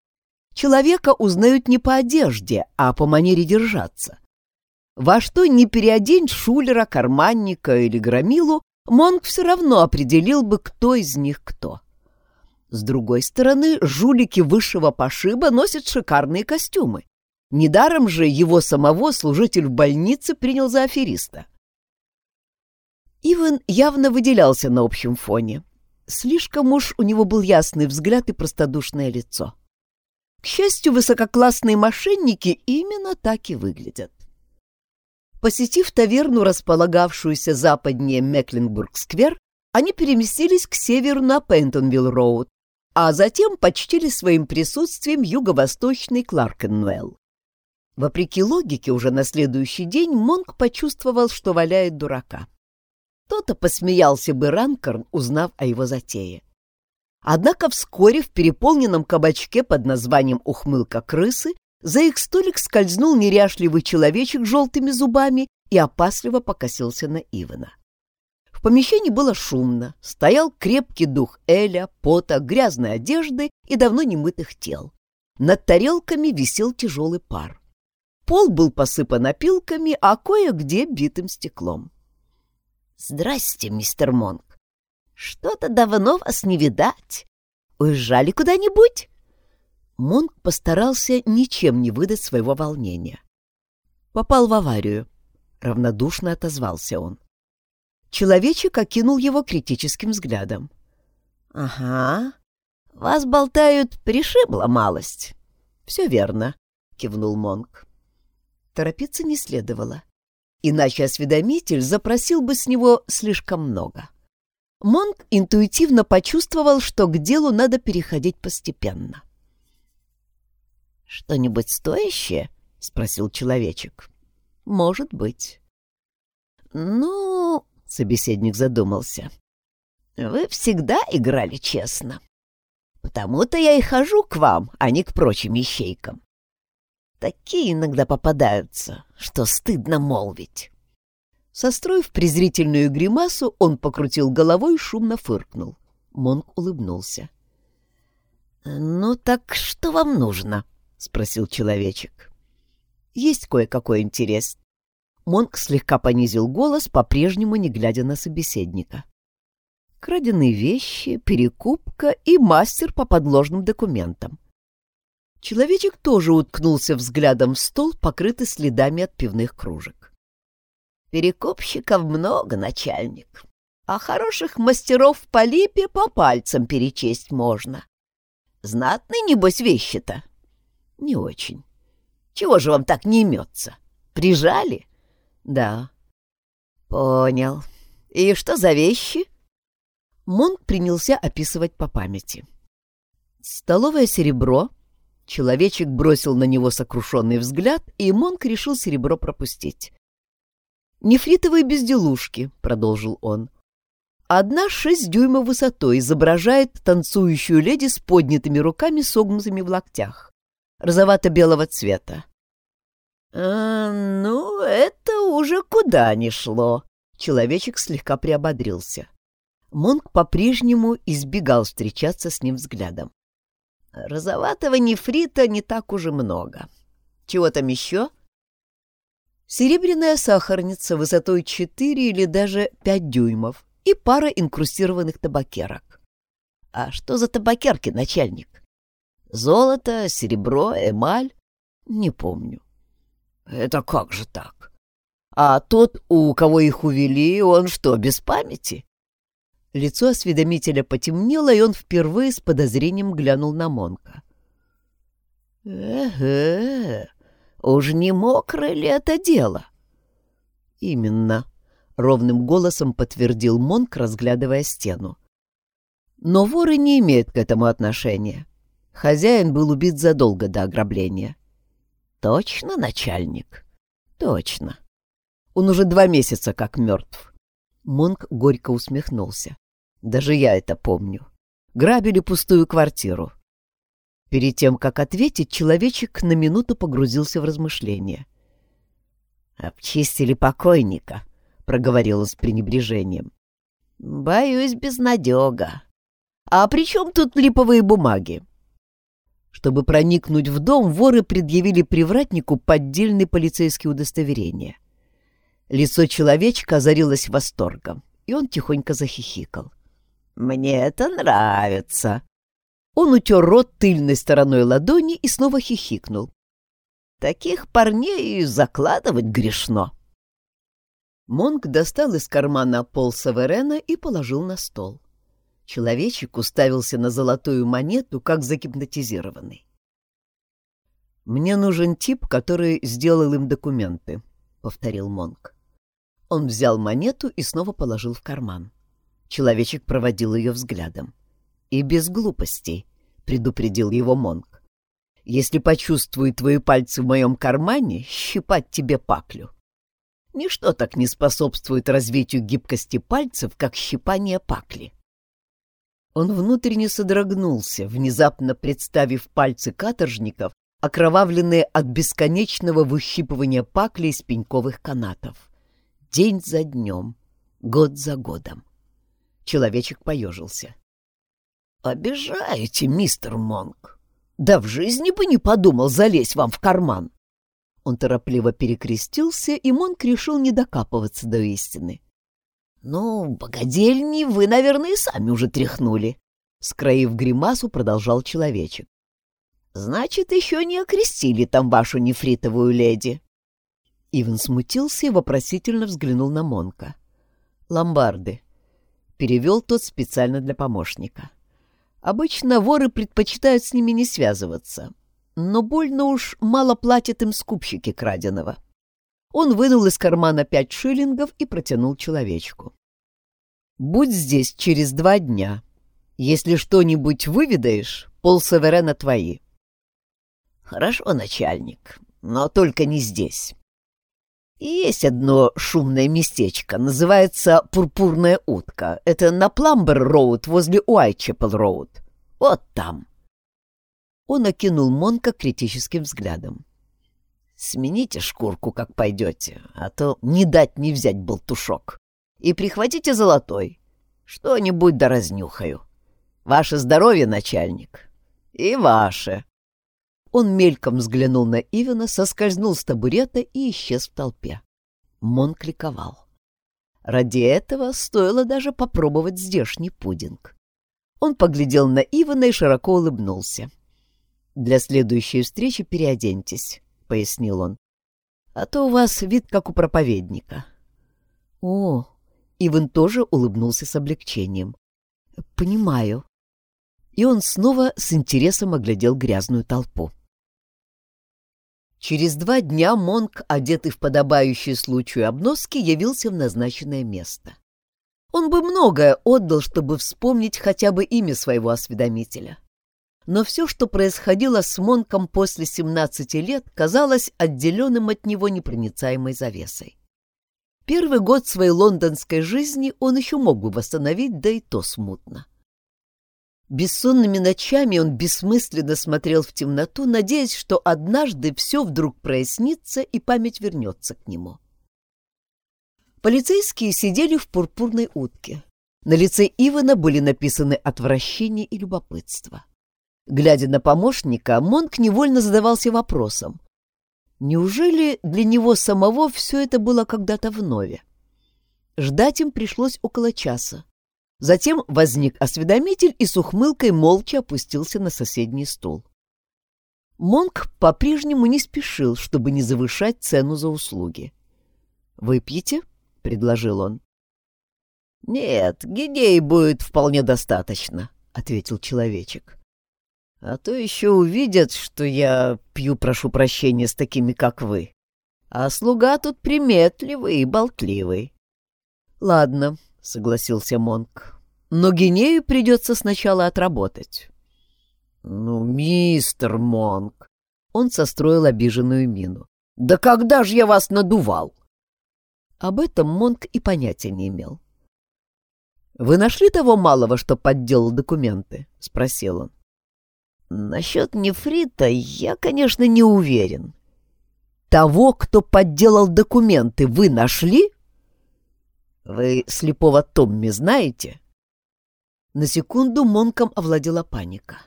[SPEAKER 1] Человека узнают не по одежде, а по манере держаться. Во что не переодень шулера, карманника или громилу, Монг все равно определил бы, кто из них кто. С другой стороны, жулики высшего пошиба носят шикарные костюмы. Недаром же его самого служитель в больнице принял за афериста. Иван явно выделялся на общем фоне. Слишком уж у него был ясный взгляд и простодушное лицо. К счастью, высококлассные мошенники именно так и выглядят. Посетив таверну, располагавшуюся западнее Мекленбург-сквер, они переместились к северу на Пентонвилл-роуд, а затем почтили своим присутствием юго-восточный Кларкенвелл. Вопреки логике, уже на следующий день Монк почувствовал, что валяет дурака. То-то посмеялся бы Ранкорн, узнав о его затее. Однако вскоре в переполненном кабачке под названием «Ухмылка крысы» за их столик скользнул неряшливый человечек с желтыми зубами и опасливо покосился на Ивэна. В помещении было шумно, стоял крепкий дух эля, пота, грязной одежды и давно немытых тел. Над тарелками висел тяжелый пар. Пол был посыпан опилками, а кое-где битым стеклом. «Здрасте, мистер Монк. Что-то давно вас не видать. Уезжали куда-нибудь?» Монк постарался ничем не выдать своего волнения. «Попал в аварию», — равнодушно отозвался он. Человечек окинул его критическим взглядом. «Ага, вас болтают, пришибла малость». «Все верно», — кивнул Монк. Торопиться не следовало, иначе осведомитель запросил бы с него слишком много. Монк интуитивно почувствовал, что к делу надо переходить постепенно. «Что-нибудь стоящее?» — спросил человечек. «Может быть». «Ну...» — собеседник задумался. «Вы всегда играли честно. Потому-то я и хожу к вам, а не к прочим ищейкам. Такие иногда попадаются, что стыдно молвить. Состроив презрительную гримасу, он покрутил головой и шумно фыркнул. Монк улыбнулся. «Ну так что вам нужно?» — спросил человечек. «Есть кое-какой интерес». Монк слегка понизил голос, по-прежнему не глядя на собеседника. «Краденые вещи, перекупка и мастер по подложным документам. Человечек тоже уткнулся взглядом в стол, покрытый следами от пивных кружек. «Перекупщиков много, начальник, а хороших мастеров в полипе по пальцам перечесть можно. Знатные, небось, вещи-то?» «Не очень. Чего же вам так не имется? Прижали?» «Да». «Понял. И что за вещи?» Монк принялся описывать по памяти. «Столовое серебро», Человечек бросил на него сокрушенный взгляд, и Монк решил серебро пропустить. «Нефритовые безделушки», — продолжил он. «Одна шесть дюймов высотой изображает танцующую леди с поднятыми руками, согнутыми в локтях, розовато-белого цвета». «А, ну, это уже куда ни шло», — человечек слегка приободрился. Монк по-прежнему избегал встречаться с ним взглядом. Розоватого нефрита не так уже много. Чего там еще? Серебряная сахарница высотой 4 или даже 5 дюймов и пара инкрустированных табакерок. А что за табакерки, начальник? Золото, серебро, эмаль? Не помню. Это как же так? А тот, у кого их увели, он что, без памяти? Лицо осведомителя потемнело, и он впервые с подозрением глянул на Монка. «Эге, уж не мокрое ли это дело?» «Именно», — ровным голосом подтвердил Монк, разглядывая стену. «Но воры не имеют к этому отношения. Хозяин был убит задолго до ограбления». «Точно, начальник?» «Точно. Он уже два месяца как мертв». Монк горько усмехнулся. Даже я это помню. Грабили пустую квартиру. Перед тем, как ответить, человечек на минуту погрузился в размышления. «Обчистили покойника», — проговорил с пренебрежением. «Боюсь, безнадега. А при чем тут липовые бумаги?» Чтобы проникнуть в дом, воры предъявили привратнику поддельные полицейские удостоверения. Лицо человечка озарилось восторгом, и он тихонько захихикал. Мне это нравится. Он утер рот тыльной стороной ладони и снова хихикнул. Таких парней закладывать грешно. Монк достал из кармана пол Саверена и положил на стол. Человечек уставился на золотую монету, как загипнотизированный. «Мне нужен тип, который сделал им документы», — повторил Монк. Он взял монету и снова положил в карман. Человечек проводил ее взглядом. «И без глупостей», — предупредил его Монк. «Если почувствую твои пальцы в моем кармане, щипать тебе паклю». Ничто так не способствует развитию гибкости пальцев, как щипание пакли. Он внутренне содрогнулся, внезапно представив пальцы каторжников, окровавленные от бесконечного выщипывания пакли из пеньковых канатов. День за днем, год за годом. Человечек поежился. «Обижаете, мистер Монк. Да в жизни бы не подумал залезть вам в карман!» Он торопливо перекрестился, и Монк решил не докапываться до истины. «Ну, богадельни вы, наверное, и сами уже тряхнули», — скроив гримасу, продолжал человечек. «Значит, еще не окрестили там вашу нефритовую леди». Иван смутился и вопросительно взглянул на Монка. «Ломбарды», — перевел тот специально для помощника. «Обычно воры предпочитают с ними не связываться, но больно уж мало платят им скупщики краденого». Он вынул из кармана пять шиллингов и протянул человечку. «Будь здесь через два дня. Если что-нибудь выведаешь, полсаверена твои». «Хорошо, начальник, но только не здесь. Есть одно шумное местечко, называется «Пурпурная утка». Это на Пламбер-роуд возле Уайтчепл-роуд. Вот там». Он окинул Монка критическим взглядом. Смените шкурку, как пойдете, а то ни дать ни взять болтушок. И прихватите золотой. Что-нибудь да разнюхаю. Ваше здоровье, начальник. И ваше. Он мельком взглянул на Ивана, соскользнул с табурета и исчез в толпе. Мон кликовал. Ради этого стоило даже попробовать здешний пудинг. Он поглядел на Ивана и широко улыбнулся. «Для следующей встречи переоденьтесь пояснил он. «А то у вас вид как у проповедника». «О!» — Иван тоже улыбнулся с облегчением. «Понимаю». И он снова с интересом оглядел грязную толпу. Через два дня Монк, одетый в подобающие случаю обноски, явился в назначенное место. Он бы многое отдал, чтобы вспомнить хотя бы имя своего осведомителя но все, что происходило с Монком после 17 лет, казалось отделенным от него непроницаемой завесой. Первый год своей лондонской жизни он еще мог бы восстановить, да и то смутно. Бессонными ночами он бессмысленно смотрел в темноту, надеясь, что однажды все вдруг прояснится и память вернется к нему. Полицейские сидели в пурпурной утке. На лице Ивана были написаны отвращение и любопытство. Глядя на помощника, Монк невольно задавался вопросом. Неужели для него самого все это было когда-то вновь? Ждать им пришлось около часа. Затем возник осведомитель и с ухмылкой молча опустился на соседний стул. Монк по-прежнему не спешил, чтобы не завышать цену за услуги. «Выпьете?» — предложил он. «Нет, гидей будет вполне достаточно», — ответил человечек. А то еще увидят, что я пью, прошу прощения, с такими, как вы. А слуга тут приметливый и болтливый. — Ладно, — согласился Монк, — но Гинею придется сначала отработать. — Ну, мистер Монк! Он состроил обиженную мину. — Да когда же я вас надувал? Об этом Монк и понятия не имел. — Вы нашли того малого, что подделал документы? — спросил он. Насчет нефрита я, конечно, не уверен. Того, кто подделал документы, вы нашли? Вы слепого Томми знаете? На секунду Монком овладела паника.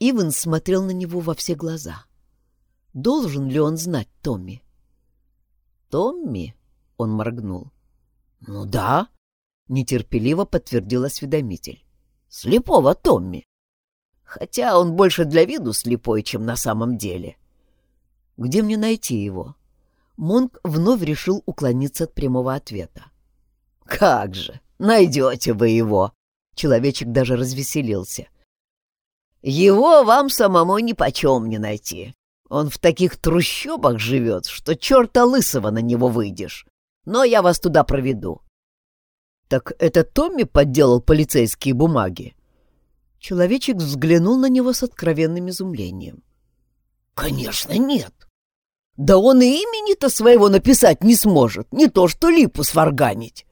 [SPEAKER 1] Иван смотрел на него во все глаза. Должен ли он знать Томми? «Томми?» — он моргнул. «Ну да», — нетерпеливо подтвердил осведомитель. «Слепого Томми хотя он больше для виду слепой, чем на самом деле. Где мне найти его? Монк вновь решил уклониться от прямого ответа. «Как же! Найдете вы его!» Человечек даже развеселился. «Его вам самому нипочем не найти. Он в таких трущобах живет, что черта лысого на него выйдешь. Но я вас туда проведу». «Так это Томми подделал полицейские бумаги?» Человечек взглянул на него с откровенным изумлением. «Конечно, нет. Да он и имени-то своего написать не сможет, не то что липу сварганить.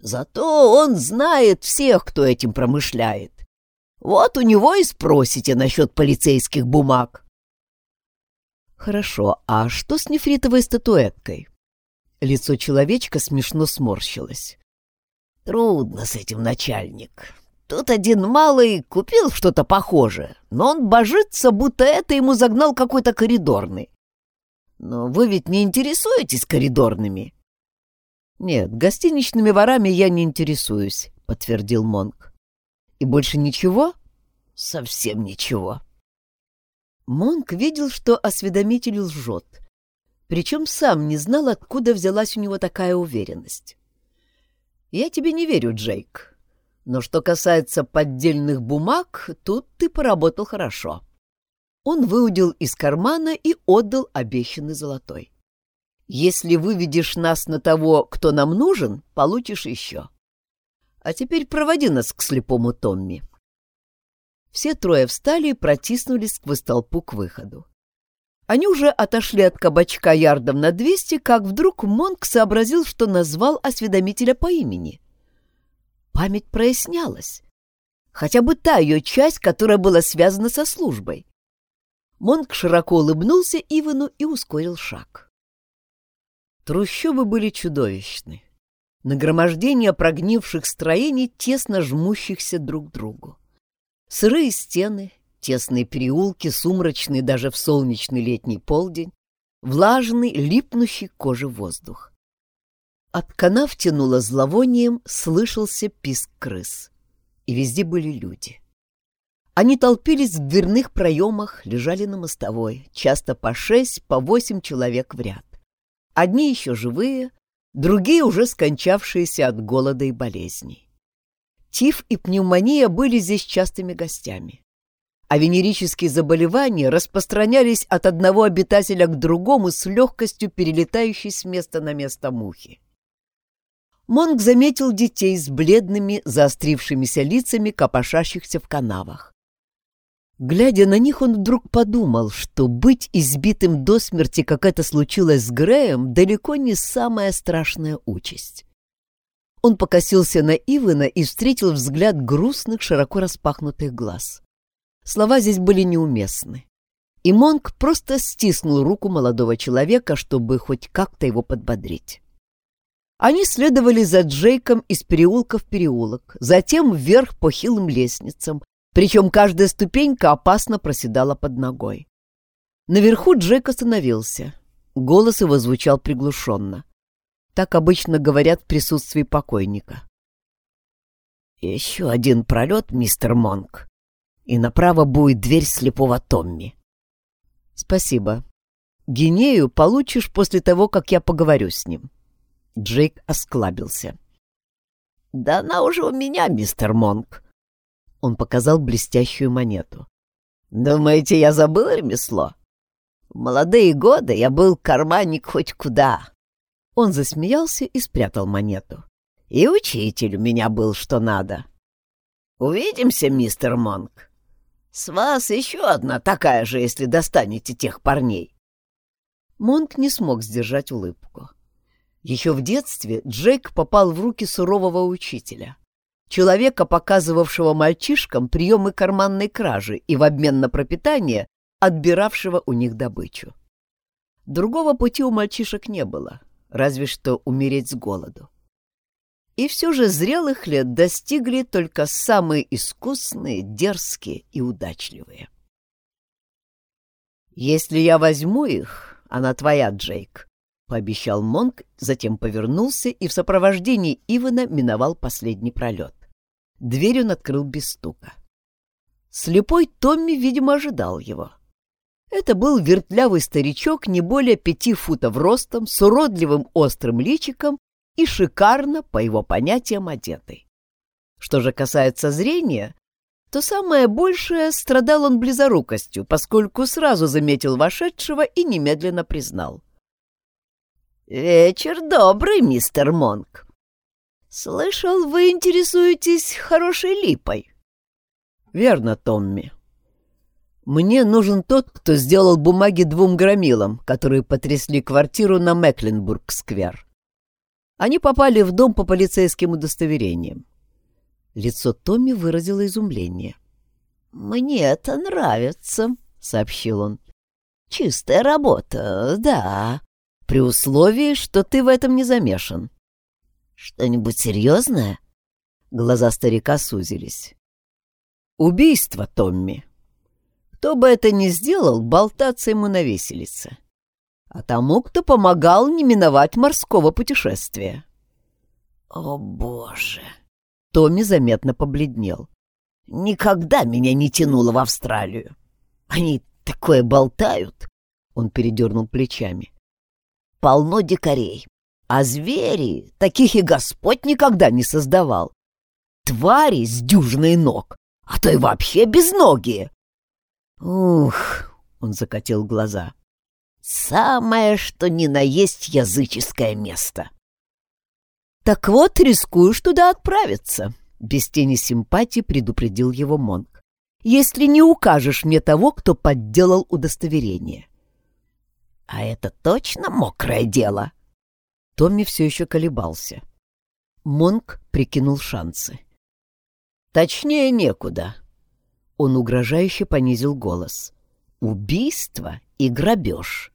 [SPEAKER 1] Зато он знает всех, кто этим промышляет. Вот у него и спросите насчет полицейских бумаг. Хорошо, а что с нефритовой статуэткой? Лицо человечка смешно сморщилось. Трудно с этим, начальник. Тут один малый купил что-то похожее, но он божится, будто это ему загнал какой-то коридорный. Но вы ведь не интересуетесь коридорными? Нет, гостиничными ворами я не интересуюсь, подтвердил Монк. И больше ничего? Совсем ничего. Монк видел, что осведомитель лжет, причем сам не знал, откуда взялась у него такая уверенность. «Я тебе не верю, Джейк, но что касается поддельных бумаг, тут ты поработал хорошо». Он выудил из кармана и отдал обещанный золотой. «Если выведешь нас на того, кто нам нужен, получишь еще. А теперь проводи нас к слепому Томми». Все трое встали и протиснулись сквозь толпу к выходу. Они уже отошли от кабачка ярдом на двести, как вдруг Монк сообразил, что назвал осведомителя по имени. Память прояснялась. Хотя бы та ее часть, которая была связана со службой. Монк широко улыбнулся Ивану и ускорил шаг. Трущобы были чудовищны. Нагромождение прогнивших строений, тесно жмущихся друг к другу. Сырые стены, тесные переулки, сумрачные даже в солнечный летний полдень, влажный, липнущий к коже воздух. От канав тянуло зловонием, слышался писк крыс. И везде были люди. Они толпились в дверных проемах, лежали на мостовой, часто по шесть, по восемь человек в ряд. Одни еще живые, другие уже скончавшиеся от голода и болезней. Тиф и пневмония были здесь частыми гостями. А венерические заболевания распространялись от одного обитателя к другому с легкостью перелетающей с места на место мухи. Монг заметил детей с бледными, заострившимися лицами, копошащихся в канавах. Глядя на них, он вдруг подумал, что быть избитым до смерти, как это случилось с Греем, далеко не самая страшная участь. Он покосился на Ивана и встретил взгляд грустных, широко распахнутых глаз. Слова здесь были неуместны. И Монк просто стиснул руку молодого человека, чтобы хоть как-то его подбодрить. Они следовали за Джейком из переулка в переулок, затем вверх по хилым лестницам, причем каждая ступенька опасно проседала под ногой. Наверху Джейк остановился. Голос его звучал приглушенно. Так обычно говорят в присутствии покойника. «Еще один пролет, мистер Монк, и направо будет дверь слепого Томми». «Спасибо. Гинею получишь после того, как я поговорю с ним». Джейк осклабился. «Да она уже у меня, мистер Монк». Он показал блестящую монету. «Думаете, я забыл ремесло? В молодые годы я был карманник хоть куда. Он засмеялся и спрятал монету. «И учитель у меня был что надо. Увидимся, мистер Монк. С вас еще одна такая же, если достанете тех парней». Монк не смог сдержать улыбку. Еще в детстве Джейк попал в руки сурового учителя, человека, показывавшего мальчишкам приемы карманной кражи и в обмен на пропитание отбиравшего у них добычу. Другого пути у мальчишек не было разве что умереть с голоду. И все же зрелых лет достигли только самые искусные, дерзкие и удачливые. «Если я возьму их, она твоя, Джейк», — пообещал Монк, затем повернулся и в сопровождении Ивана миновал последний пролет. Дверь он открыл без стука. Слепой Томми, видимо, ожидал его. Это был вертлявый старичок не более пяти футов ростом, с уродливым острым личиком и шикарно, по его понятиям, одетый. Что же касается зрения, то самое большее страдал он близорукостью, поскольку сразу заметил вошедшего и немедленно признал. «Вечер добрый, мистер Монк. Слышал, вы интересуетесь хорошей липой?» «Верно, Томми. Мне нужен тот, кто сделал бумаги двум громилам, которые потрясли квартиру на Мекленбург-сквер. Они попали в дом по полицейским удостоверениям. Лицо Томми выразило изумление. «Мне это нравится», — сообщил он. «Чистая работа, да, при условии, что ты в этом не замешан». «Что-нибудь серьезное?» Глаза старика сузились. «Убийство, Томми. Кто бы это ни сделал, болтаться ему на виселице. А тому, кто помогал не миновать морского путешествия». «О, Боже!» Томми заметно побледнел. «Никогда меня не тянуло в Австралию. Они такое болтают!» Он передернул плечами. «Полно дикарей. А звери, таких и Господь никогда не создавал. Твари с дюжиной ног, а то и вообще безногие!» «Ух!» — он закатил глаза. «Самое, что ни на есть языческое место!» «Так вот, рискуешь туда отправиться», — без тени симпатии предупредил его Монк. «Если не укажешь мне того, кто подделал удостоверение». «А это точно мокрое дело?» Томми все еще колебался. Монк прикинул шансы. «Точнее некуда». Он угрожающе понизил голос. «Убийство и грабеж.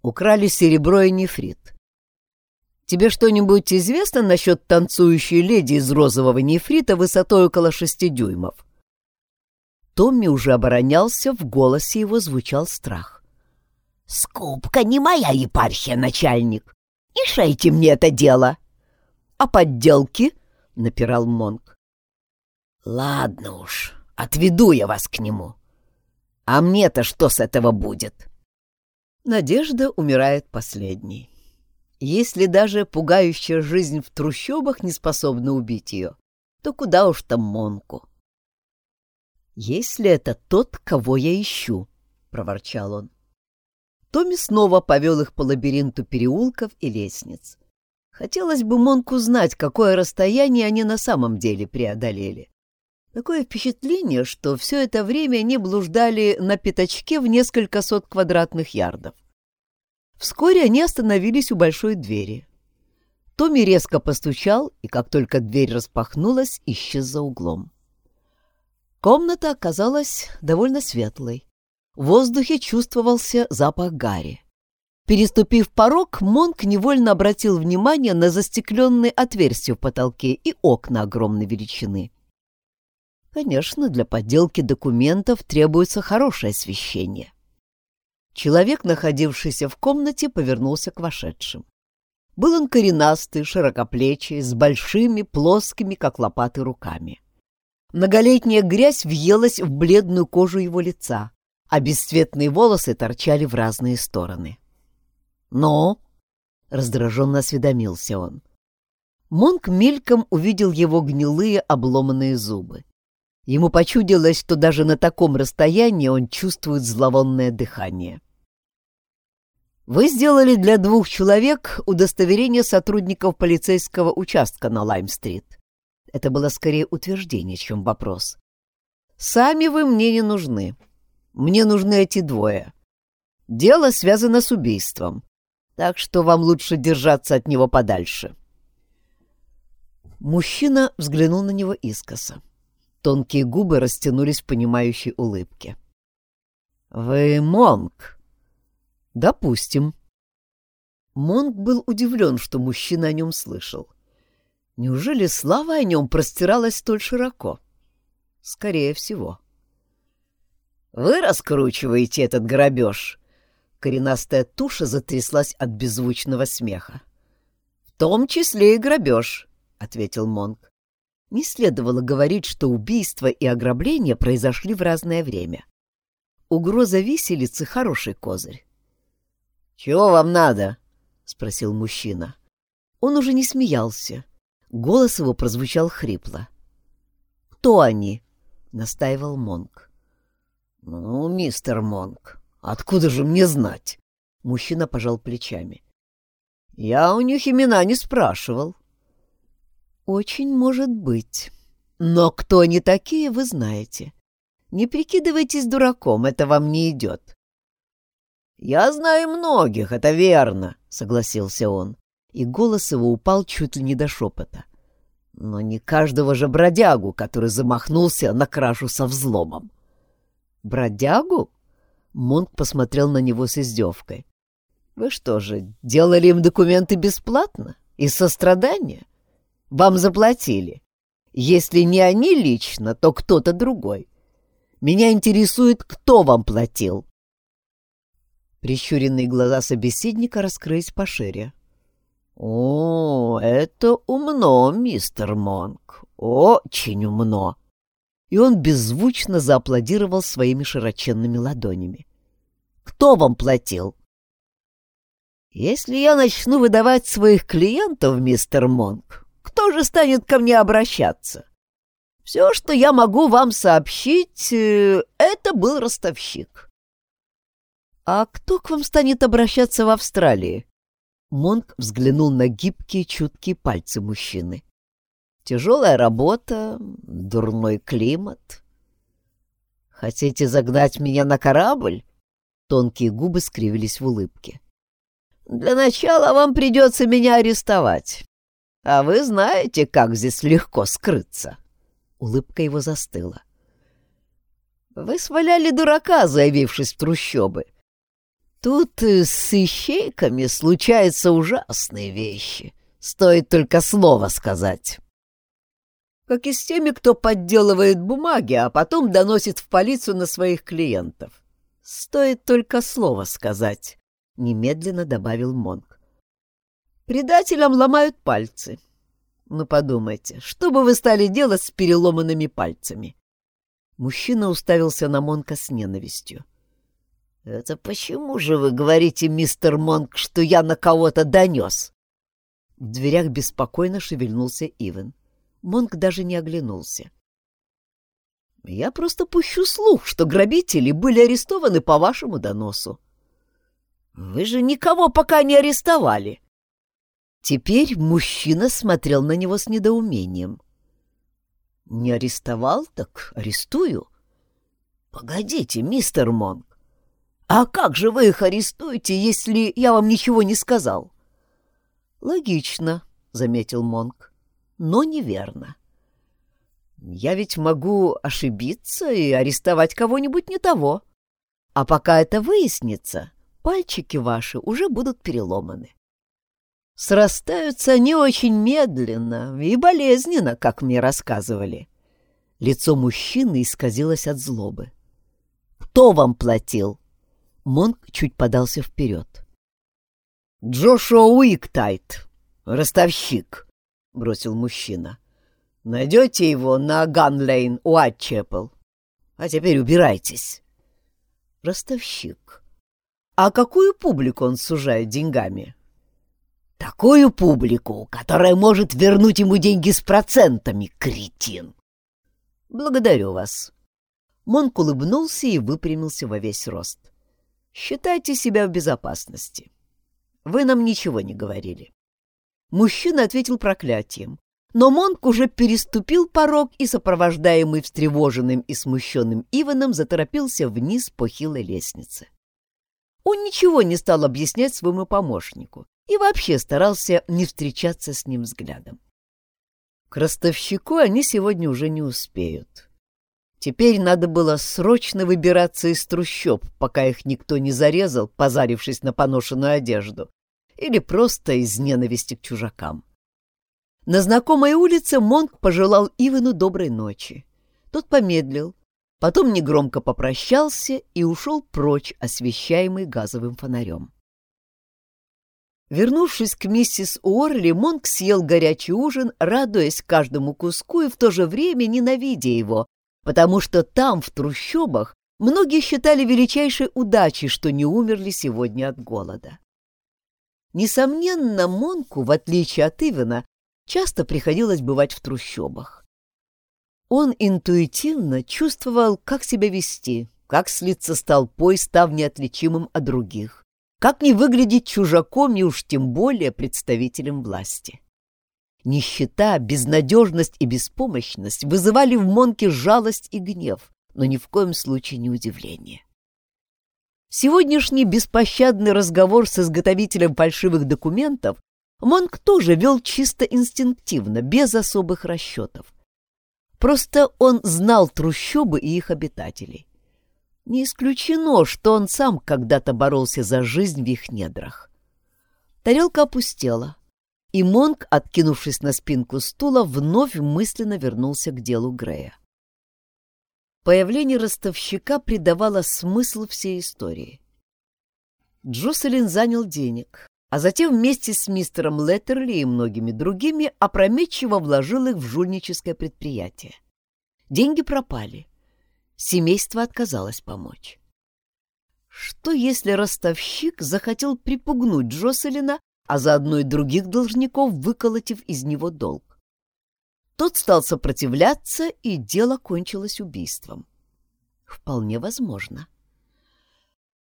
[SPEAKER 1] Украли серебро и нефрит. Тебе что-нибудь известно насчет танцующей леди из розового нефрита высотой около шести дюймов?» Томми уже оборонялся, в голосе его звучал страх. «Скупка не моя епархия, начальник. Шейте мне это дело!» «А подделки?» — напирал Монк. «Ладно уж, отведу я вас к нему. А мне-то что с этого будет?» Надежда умирает последней. Если даже пугающая жизнь в трущобах не способна убить ее, то куда уж там Монку? «Если это тот, кого я ищу», — проворчал он. Томми снова повел их по лабиринту переулков и лестниц. Хотелось бы Монку знать, какое расстояние они на самом деле преодолели. Такое впечатление, что все это время они блуждали на пятачке в несколько сот квадратных ярдов. Вскоре они остановились у большой двери. Томми резко постучал, и как только дверь распахнулась, исчез за углом. Комната оказалась довольно светлой. В воздухе чувствовался запах гари. Переступив порог, Монк невольно обратил внимание на застекленные отверстия в потолке и окна огромной величины. Конечно, для подделки документов требуется хорошее освещение. Человек, находившийся в комнате, повернулся к вошедшим. Был он коренастый, широкоплечий, с большими, плоскими, как лопаты, руками. Многолетняя грязь въелась в бледную кожу его лица, а бесцветные волосы торчали в разные стороны. «Но?» — раздраженно осведомился он. Монк мельком увидел его гнилые обломанные зубы. Ему почудилось, что даже на таком расстоянии он чувствует зловонное дыхание. «Вы сделали для двух человек удостоверение сотрудников полицейского участка на Лайм-стрит. Это было скорее утверждение, чем вопрос. Сами вы мне не нужны. Мне нужны эти двое. Дело связано с убийством, так что вам лучше держаться от него подальше». Мужчина взглянул на него искоса. Тонкие губы растянулись в понимающей улыбке. «Вы Монк?» «Допустим». Монк был удивлен, что мужчина о нем слышал. Неужели слава о нем простиралась столь широко? Скорее всего. «Вы раскручиваете этот грабеж?» Коренастая туша затряслась от беззвучного смеха. «В том числе и грабеж», — ответил Монк. Не следовало говорить, что убийство и ограбление произошли в разное время. Угроза виселицы — хороший козырь. «Чего вам надо?» — спросил мужчина. Он уже не смеялся. Голос его прозвучал хрипло. «Кто они?» — настаивал Монк. «Ну, мистер Монк, откуда же мне знать?» Мужчина пожал плечами. «Я у них имена не спрашивал. «Очень может быть. Но кто они такие, вы знаете. Не прикидывайтесь дураком, это вам не идет. «Я знаю многих, это верно», — согласился он, и голос его упал чуть ли не до шепота. «Но не каждого же бродягу, который замахнулся на кражу со взломом». «Бродягу?» — Монк посмотрел на него с издевкой. «Вы что же, делали им документы бесплатно? Из сострадания? Вам заплатили. Если не они лично, то кто-то другой. Меня интересует, кто вам платил. Прищуренные глаза собеседника раскрылись пошире. «О, это умно, мистер Монк, очень умно!» И он беззвучно зааплодировал своими широченными ладонями. «Кто вам платил?» «Если я начну выдавать своих клиентов, мистер Монк, кто же станет ко мне обращаться? Все, что я могу вам сообщить, э, это был ростовщик. А кто к вам станет обращаться в Австралии? Монк взглянул на гибкие, чуткие пальцы мужчины. Тяжелая работа, дурной климат. Хотите загнать меня на корабль? Тонкие губы скривились в улыбке. Для начала вам придется меня арестовать. А вы знаете, как здесь легко скрыться. Улыбка его застыла. Вы сваляли дурака, заявившись в трущобы. Тут с ищейками случаются ужасные вещи. Стоит только слово сказать. Как и с теми, кто подделывает бумаги, а потом доносит в полицию на своих клиентов. Стоит только слово сказать, — немедленно добавил Монг. Предателям ломают пальцы. Ну, подумайте, что бы вы стали делать с переломанными пальцами? Мужчина уставился на Монка с ненавистью. «Это почему же вы говорите, мистер Монк, что я на кого-то донес?» В дверях беспокойно шевельнулся Ивен. Монк даже не оглянулся. «Я просто пущу слух, что грабители были арестованы по вашему доносу. Вы же никого пока не арестовали. Теперь мужчина смотрел на него с недоумением. «Не арестовал, так арестую». «Погодите, мистер Монк, а как же вы их арестуете, если я вам ничего не сказал?» «Логично», — заметил Монк, — «но неверно. Я ведь могу ошибиться и арестовать кого-нибудь не того. А пока это выяснится, пальчики ваши уже будут переломаны. Срастаются они очень медленно и болезненно, как мне рассказывали. Лицо мужчины исказилось от злобы. «Кто вам платил?» Монк чуть подался вперед. «Джошуа Уиктайт, ростовщик», — бросил мужчина. «Найдете его на Ганлейн, Уайтчепл. А теперь убирайтесь». «Ростовщик. А какую публику он сужает деньгами?» Такую публику, которая может вернуть ему деньги с процентами, кретин. Благодарю вас. Монк улыбнулся и выпрямился во весь рост. Считайте себя в безопасности. Вы нам ничего не говорили. Мужчина ответил проклятием, но Монк уже переступил порог и, сопровождаемый встревоженным и смущенным Иваном, заторопился вниз по хилой лестнице. Он ничего не стал объяснять своему помощнику, и вообще старался не встречаться с ним взглядом. К ростовщику они сегодня уже не успеют. Теперь надо было срочно выбираться из трущоб, пока их никто не зарезал, позарившись на поношенную одежду, или просто из ненависти к чужакам. На знакомой улице Монк пожелал Ивану доброй ночи. Тот помедлил, потом негромко попрощался и ушел прочь, освещаемый газовым фонарем. Вернувшись к миссис Уорли, Монк съел горячий ужин, радуясь каждому куску и в то же время ненавидя его, потому что там, в трущобах, многие считали величайшей удачей, что не умерли сегодня от голода. Несомненно, Монку, в отличие от Ивена, часто приходилось бывать в трущобах. Он интуитивно чувствовал, как себя вести, как слиться с толпой, став неотличимым от других как не выглядеть чужаком и уж тем более представителем власти? Нищета, безнадежность и беспомощность вызывали в Монке жалость и гнев, но ни в коем случае не удивление. Сегодняшний беспощадный разговор с изготовителем фальшивых документов Монк тоже вел чисто инстинктивно, без особых расчетов. Просто он знал трущобы и их обитателей. Не исключено, что он сам когда-то боролся за жизнь в их недрах. Тарелка опустела, и Монк, откинувшись на спинку стула, вновь мысленно вернулся к делу Грея. Появление ростовщика придавало смысл всей истории. Джоселин занял денег, а затем вместе с мистером Леттерли и многими другими опрометчиво вложил их в жульническое предприятие. Деньги пропали. Семейство отказалось помочь. Что, если ростовщик захотел припугнуть Джоселина, а заодно и других должников, выколотив из него долг? Тот стал сопротивляться, и дело кончилось убийством. Вполне возможно.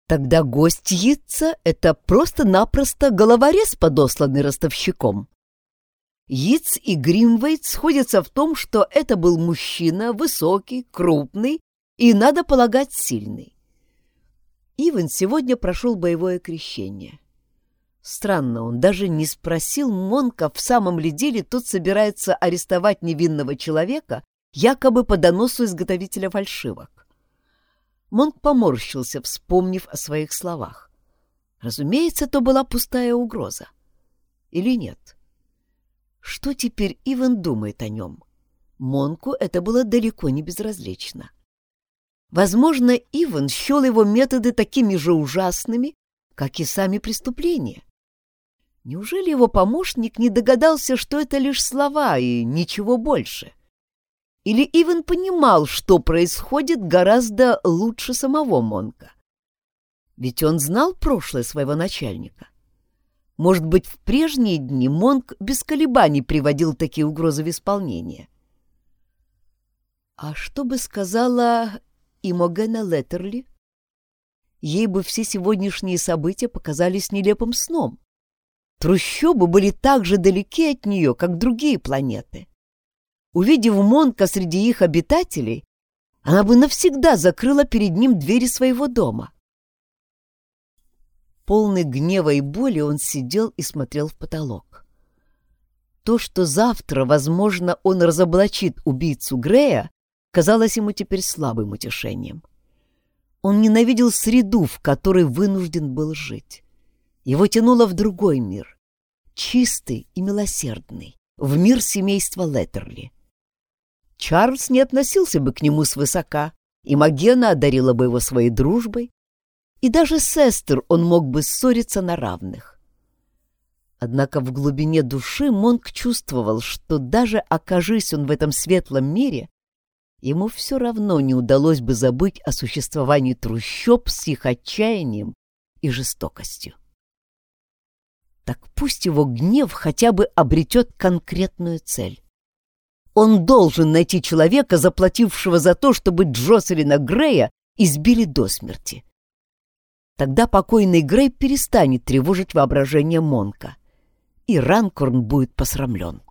[SPEAKER 1] Тогда гость Яца — это просто-напросто головорез, подосланный ростовщиком. Яц и Гримвейт сходятся в том, что это был мужчина высокий, крупный и, надо полагать, сильный. Иван сегодня прошел боевое крещение. Странно, он даже не спросил Монка, в самом ли деле тот собирается арестовать невинного человека, якобы по доносу изготовителя фальшивок. Монк поморщился, вспомнив о своих словах. Разумеется, то была пустая угроза. Или нет? Что теперь Иван думает о нем? Монку это было далеко не безразлично. Возможно, Иван счел его методы такими же ужасными, как и сами преступления. Неужели его помощник не догадался, что это лишь слова и ничего больше? Или Иван понимал, что происходит гораздо лучше самого Монка? Ведь он знал прошлое своего начальника. Может быть, в прежние дни Монк без колебаний приводил такие угрозы в исполнение. А что бы сказала Имогена Леттерли? Ей бы все сегодняшние события показались нелепым сном. Трущобы были так же далеки от нее, как другие планеты. Увидев Монка среди их обитателей, она бы навсегда закрыла перед ним двери своего дома. Полный гнева и боли он сидел и смотрел в потолок. То, что завтра, возможно, он разоблачит убийцу Грея, казалось ему теперь слабым утешением. Он ненавидел среду, в которой вынужден был жить. Его тянуло в другой мир, чистый и милосердный, в мир семейства Леттерли. Чарльз не относился бы к нему свысока, и Магена одарила бы его своей дружбой, и даже с Эстер он мог бы ссориться на равных. Однако в глубине души Монк чувствовал, что даже окажись он в этом светлом мире, ему все равно не удалось бы забыть о существовании трущоб с их отчаянием и жестокостью так пусть его гнев хотя бы обретет конкретную цель. Он должен найти человека, заплатившего за то, чтобы Джоселина Грея избили до смерти. Тогда покойный Грей перестанет тревожить воображение Монка, и Ранкорн будет посрамлен.